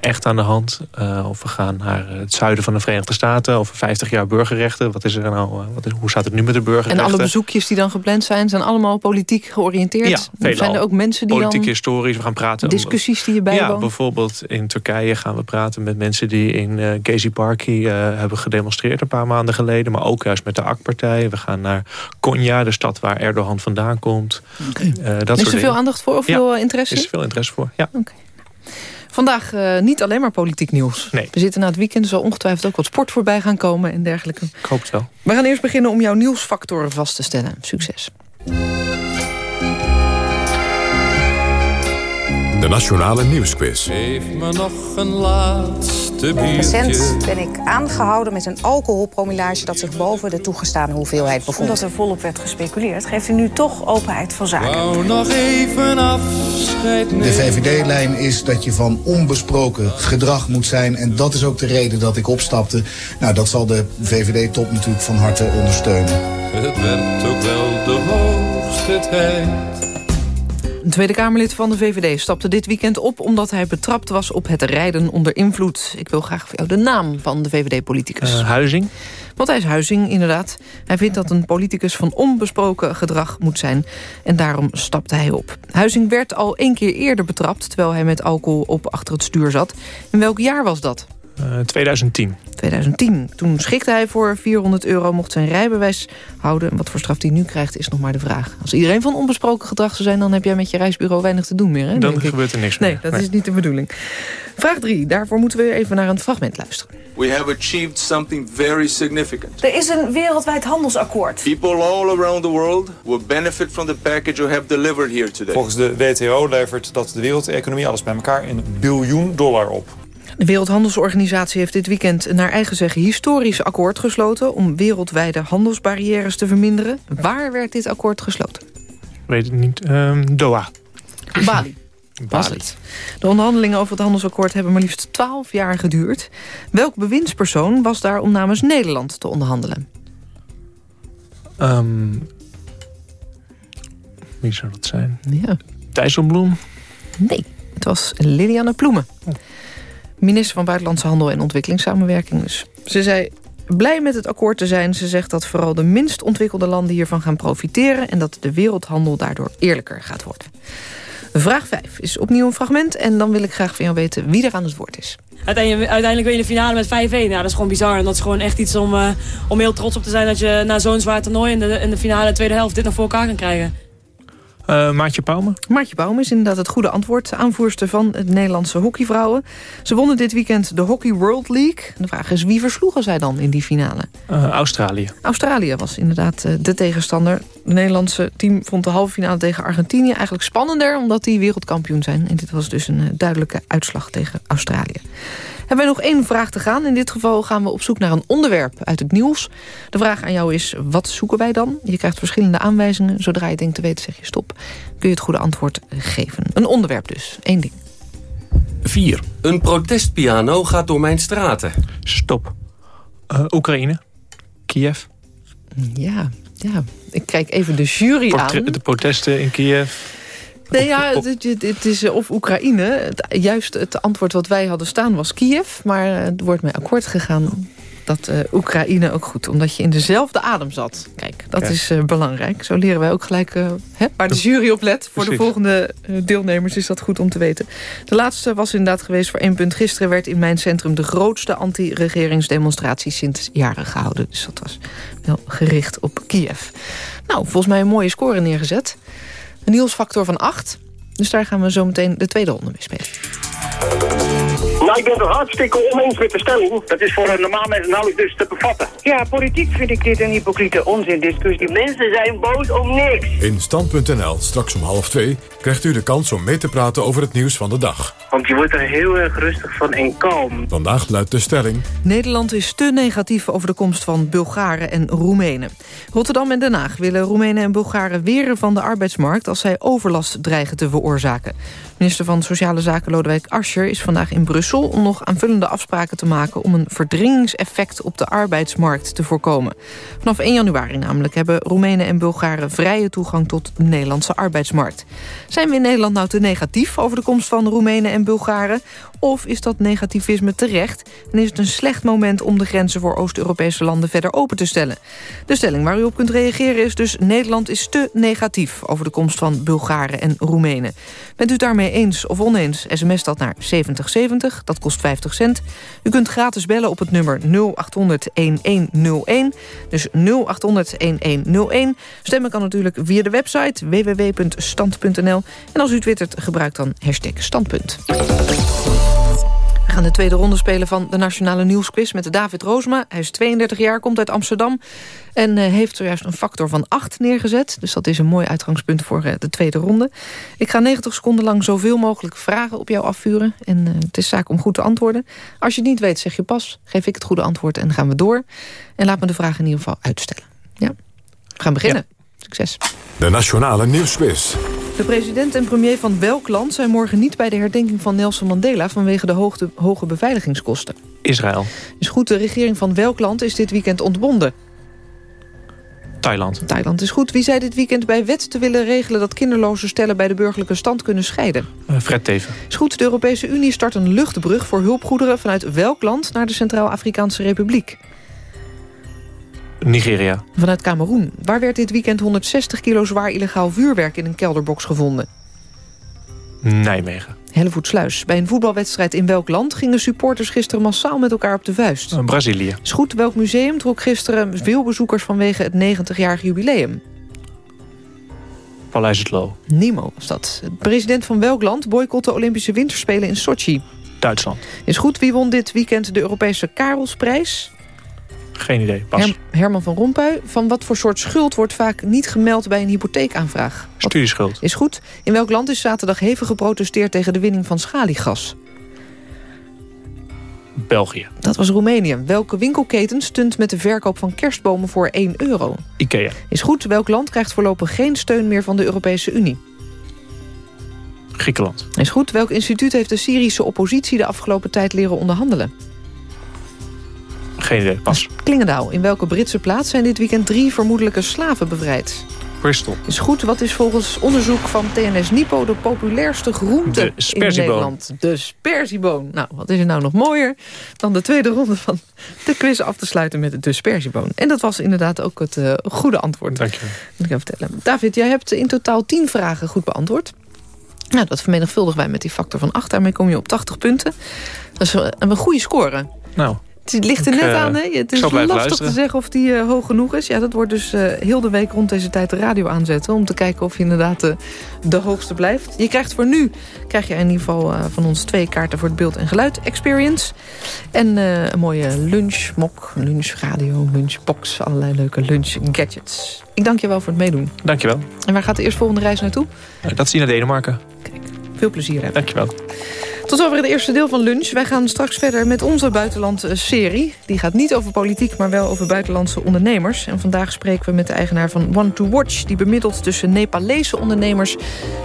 echt aan de hand? of we gaan naar het zuiden van de Verenigde Staten. Over 50 jaar burgerrechten. Wat is er nou, wat is, hoe staat het nu met de burgerrechten? En alle bezoekjes die dan gepland zijn, zijn allemaal politiek georiënteerd? Ja, veelal. Zijn er ook mensen die Politiek dan... historisch, we gaan praten... Discussies die je bijwoont? Ja, bijvoorbeeld in Turkije gaan we praten met mensen die in uh, Gezi Parki uh, hebben gedemonstreerd een paar maanden geleden. Maar ook juist met de AK-partij. We gaan naar Konya, de stad waar Erdogan vandaan komt. Okay. Uh, dat is er veel aandacht voor of ja, veel interesse? Er is veel interesse voor, ja. Okay. Vandaag uh, niet alleen maar politiek nieuws. Nee. We zitten na het weekend, er zal ongetwijfeld ook wat sport voorbij gaan komen en dergelijke. Ik hoop het wel. We gaan eerst beginnen om jouw nieuwsfactoren vast te stellen. Succes. De Nationale Nieuwsquiz. Geef me nog een laatste biertje. Recent ben ik aangehouden met een alcoholpromillage... dat zich boven de toegestane hoeveelheid bevond. Omdat er volop werd gespeculeerd, geeft u nu toch openheid van zaken. Wou nog even afscheid nemen. De VVD-lijn is dat je van onbesproken gedrag moet zijn. En dat is ook de reden dat ik opstapte. Nou, dat zal de VVD-top natuurlijk van harte ondersteunen. Het werd ook wel de hoogste tijd. Een Tweede Kamerlid van de VVD stapte dit weekend op... omdat hij betrapt was op het rijden onder invloed. Ik wil graag voor jou de naam van de VVD-politicus. Uh, Huizing. Matthijs Huizing, inderdaad. Hij vindt dat een politicus van onbesproken gedrag moet zijn. En daarom stapte hij op. Huizing werd al één keer eerder betrapt... terwijl hij met alcohol op achter het stuur zat. In welk jaar was dat? Uh, 2010. 2010. Toen schikte hij voor 400 euro, mocht zijn rijbewijs houden. En wat voor straf hij nu krijgt is nog maar de vraag. Als iedereen van onbesproken gedrag zou zijn... dan heb jij met je reisbureau weinig te doen meer. Hè, dan gebeurt er niks nee, meer. Dat nee, dat is niet de bedoeling. Vraag 3. Daarvoor moeten we even naar een fragment luisteren. We have achieved something very significant. Er is een wereldwijd handelsakkoord. People all around the world will benefit from the package we have delivered here today. Volgens de WTO levert dat de wereldeconomie alles bij elkaar een biljoen dollar op. De Wereldhandelsorganisatie heeft dit weekend naar eigen zeggen historisch akkoord gesloten om wereldwijde handelsbarrières te verminderen. Waar werd dit akkoord gesloten? Weet het niet. Um, Doha. Bali. Bali. De onderhandelingen over het handelsakkoord hebben maar liefst 12 jaar geduurd. Welk bewindspersoon was daar om namens Nederland te onderhandelen? Um, wie zou dat zijn? Ja. Dijsselbloem? Nee, het was Liliane Ploemen. Oh minister van Buitenlandse Handel en Ontwikkelingssamenwerking. Dus ze zei blij met het akkoord te zijn. Ze zegt dat vooral de minst ontwikkelde landen hiervan gaan profiteren... en dat de wereldhandel daardoor eerlijker gaat worden. Vraag 5 is opnieuw een fragment... en dan wil ik graag van jou weten wie er aan het woord is. Uiteindelijk, uiteindelijk win je de finale met 5-1. Ja, dat is gewoon bizar. En dat is gewoon echt iets om, uh, om heel trots op te zijn... dat je na zo'n zwaar toernooi in de, in de finale de tweede helft dit nog voor elkaar kan krijgen. Uh, Maartje Pauwme? Maartje Pauwme is inderdaad het goede antwoord. Aanvoerster van het Nederlandse hockeyvrouwen. Ze wonnen dit weekend de Hockey World League. De vraag is, wie versloegen zij dan in die finale? Uh, Australië. Australië was inderdaad uh, de tegenstander. Het Nederlandse team vond de halve finale tegen Argentinië eigenlijk spannender... omdat die wereldkampioen zijn. En dit was dus een duidelijke uitslag tegen Australië. Hebben we nog één vraag te gaan. In dit geval gaan we op zoek naar een onderwerp uit het nieuws. De vraag aan jou is, wat zoeken wij dan? Je krijgt verschillende aanwijzingen. Zodra je denkt te weten, zeg je stop. Kun je het goede antwoord geven. Een onderwerp dus, één ding. 4. Een protestpiano gaat door mijn straten. Stop. Uh, Oekraïne. Kiev. Ja, ja, ik kijk even de jury Portre aan. De protesten in Kiev. Nee, ja, het, het is of Oekraïne. Het, juist het antwoord wat wij hadden staan was Kiev. Maar er wordt mij akkoord gegaan dat uh, Oekraïne ook goed. Omdat je in dezelfde adem zat. Kijk, dat ja. is uh, belangrijk. Zo leren wij ook gelijk uh, hè, waar de jury op let. Voor Precies. de volgende deelnemers is dat goed om te weten. De laatste was inderdaad geweest voor één punt. Gisteren werd in mijn centrum de grootste anti-regeringsdemonstratie sinds jaren gehouden. Dus dat was wel gericht op Kiev. Nou, volgens mij een mooie score neergezet. Een nieuwsfactor van 8. Dus daar gaan we zo meteen de tweede ronde mee spelen. Nou, ik ben het hartstikke oneens met de stelling. Dat is voor een normaal mens nauwelijks dus te bevatten. Ja, politiek vind ik dit een hypocriete onzindiscussie. Mensen zijn boos om niks. In Stand.nl, straks om half twee, krijgt u de kans om mee te praten over het nieuws van de dag. Want je wordt er heel erg rustig van en kalm. Vandaag luidt de stelling. Nederland is te negatief over de komst van Bulgaren en Roemenen. Rotterdam en Den Haag willen Roemenen en Bulgaren weren van de arbeidsmarkt... als zij overlast dreigen te veroorzaken. Minister van Sociale Zaken Lodewijk Asscher is vandaag in Brussel... om nog aanvullende afspraken te maken... om een verdringingseffect op de arbeidsmarkt te voorkomen. Vanaf 1 januari namelijk hebben Roemenen en Bulgaren... vrije toegang tot de Nederlandse arbeidsmarkt. Zijn we in Nederland nou te negatief over de komst van Roemenen en Bulgaren? Of is dat negativisme terecht? En is het een slecht moment om de grenzen voor Oost-Europese landen verder open te stellen? De stelling waar u op kunt reageren is dus... Nederland is te negatief over de komst van Bulgaren en Roemenen. Bent u het eens of oneens, sms dat naar 7070, dat kost 50 cent. U kunt gratis bellen op het nummer 0800-1101, dus 0800-1101. Stemmen kan natuurlijk via de website www.stand.nl. En als u twittert, gebruik dan hashtag standpunt. We gaan de tweede ronde spelen van de Nationale Nieuwsquiz met David Roosma. Hij is 32 jaar, komt uit Amsterdam en uh, heeft zojuist een factor van 8 neergezet. Dus dat is een mooi uitgangspunt voor uh, de tweede ronde. Ik ga 90 seconden lang zoveel mogelijk vragen op jou afvuren. En uh, het is zaak om goed te antwoorden. Als je het niet weet, zeg je pas. Geef ik het goede antwoord en gaan we door. En laat me de vraag in ieder geval uitstellen. Ja? We gaan beginnen. Ja. Succes. De Nationale Nieuwsquiz. De president en premier van welk land zijn morgen niet bij de herdenking van Nelson Mandela... vanwege de hoogte, hoge beveiligingskosten? Israël. Is goed, de regering van welk land is dit weekend ontbonden? Thailand. Thailand is goed. Wie zei dit weekend bij wet te willen regelen... dat kinderloze stellen bij de burgerlijke stand kunnen scheiden? Uh, Fred Teven. Is goed, de Europese Unie start een luchtbrug voor hulpgoederen... vanuit welk land naar de Centraal-Afrikaanse Republiek? Nigeria. Vanuit Cameroen. Waar werd dit weekend 160 kilo zwaar illegaal vuurwerk in een kelderbox gevonden? Nijmegen. Hellevoetsluis. Bij een voetbalwedstrijd in welk land gingen supporters gisteren massaal met elkaar op de vuist? Uh, Brazilië. Is goed, welk museum trok gisteren veel bezoekers vanwege het 90-jarig jubileum? Paleis het Loo. Nemo was dat. De president van welk land boycott de Olympische Winterspelen in Sochi? Duitsland. Is goed, wie won dit weekend de Europese Karelsprijs? Geen idee, pas. Her Herman van Rompuy. Van wat voor soort schuld wordt vaak niet gemeld bij een hypotheekaanvraag? Studieschuld. Is goed. In welk land is zaterdag hevig geprotesteerd tegen de winning van schaliegas? België. Dat was Roemenië. Welke winkelketen stunt met de verkoop van kerstbomen voor 1 euro? Ikea. Is goed. Welk land krijgt voorlopig geen steun meer van de Europese Unie? Griekenland. Is goed. Welk instituut heeft de Syrische oppositie de afgelopen tijd leren onderhandelen? Geen idee, pas. Klingendaal. In welke Britse plaats zijn dit weekend drie vermoedelijke slaven bevrijd? Bristol. Is goed. Wat is volgens onderzoek van TNS Nipo de populairste groente in Nederland? De sperzieboon. Nou, wat is er nou nog mooier dan de tweede ronde van de quiz af te sluiten met de sperzieboon. En dat was inderdaad ook het uh, goede antwoord. Dank je. Ik kan vertellen. David, jij hebt in totaal tien vragen goed beantwoord. Nou, dat vermenigvuldigen wij met die factor van 8. Daarmee kom je op 80 punten. Dat is een goede score. Nou, het ligt er net uh, aan, hè? Het is lastig luisteren. te zeggen of die uh, hoog genoeg is. Ja, dat wordt dus uh, heel de week rond deze tijd de radio aanzetten... om te kijken of je inderdaad de hoogste blijft. Je krijgt voor nu krijg je in ieder geval van ons twee kaarten... voor het beeld- en geluid experience. En een mooie lunch, mok, lunchradio, lunchbox... allerlei leuke lunch gadgets. Ik dank je wel voor het meedoen. Dank je wel. En waar gaat de eerstvolgende reis naartoe? dat is naar Denemarken. Kijk, veel plezier hebben. Dank je wel. Tot over het eerste deel van lunch. Wij gaan straks verder met onze buitenlandse-serie. Die gaat niet over politiek, maar wel over buitenlandse ondernemers. En vandaag spreken we met de eigenaar van One to Watch... die bemiddelt tussen Nepalese ondernemers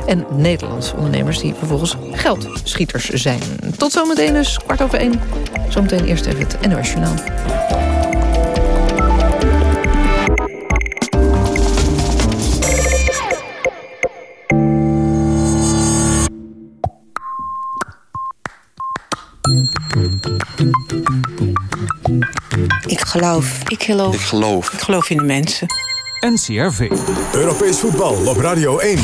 en Nederlandse ondernemers... die vervolgens geldschieters zijn. Tot zometeen dus, kwart over één. Zometeen eerst even het NOS Journaal. Ik geloof. Ik geloof. Ik geloof. Ik geloof in de mensen. NCRV. Europees voetbal op Radio 1.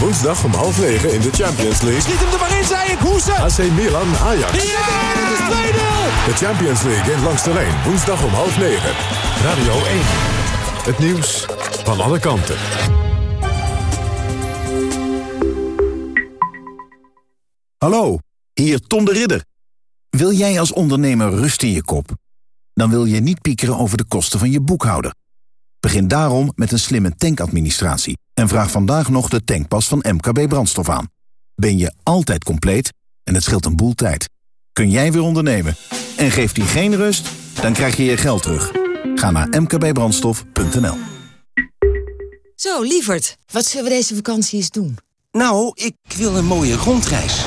Woensdag om half negen in de Champions League. Schiet hem er maar in, zei ik. Hoesen. AC Milan, Ajax. Ja, het is 2-0. De Champions League in Langs de Lijn. Woensdag om half negen. Radio 1. Het nieuws van alle kanten. Hallo, hier Tom de Ridder. Wil jij als ondernemer rust in je kop? Dan wil je niet piekeren over de kosten van je boekhouder. Begin daarom met een slimme tankadministratie... en vraag vandaag nog de tankpas van MKB Brandstof aan. Ben je altijd compleet? En het scheelt een boel tijd. Kun jij weer ondernemen? En geeft die geen rust? Dan krijg je je geld terug. Ga naar mkbbrandstof.nl Zo, lieverd, wat zullen we deze vakantie eens doen? Nou, ik wil een mooie rondreis.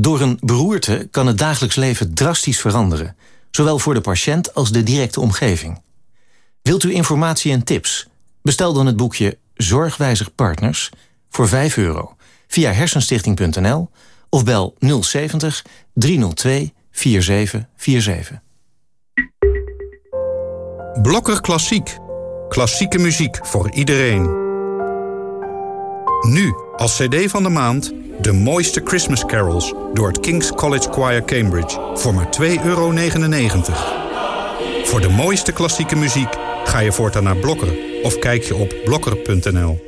Door een beroerte kan het dagelijks leven drastisch veranderen. Zowel voor de patiënt als de directe omgeving. Wilt u informatie en tips? Bestel dan het boekje Zorgwijzig Partners voor 5 euro via hersenstichting.nl of bel 070 302 4747. Blokker Klassiek. Klassieke muziek voor iedereen. Nu, als cd van de maand, de mooiste Christmas carols... door het King's College Choir Cambridge voor maar 2,99 euro. Voor de mooiste klassieke muziek ga je voortaan naar Blokker... of kijk je op blokker.nl.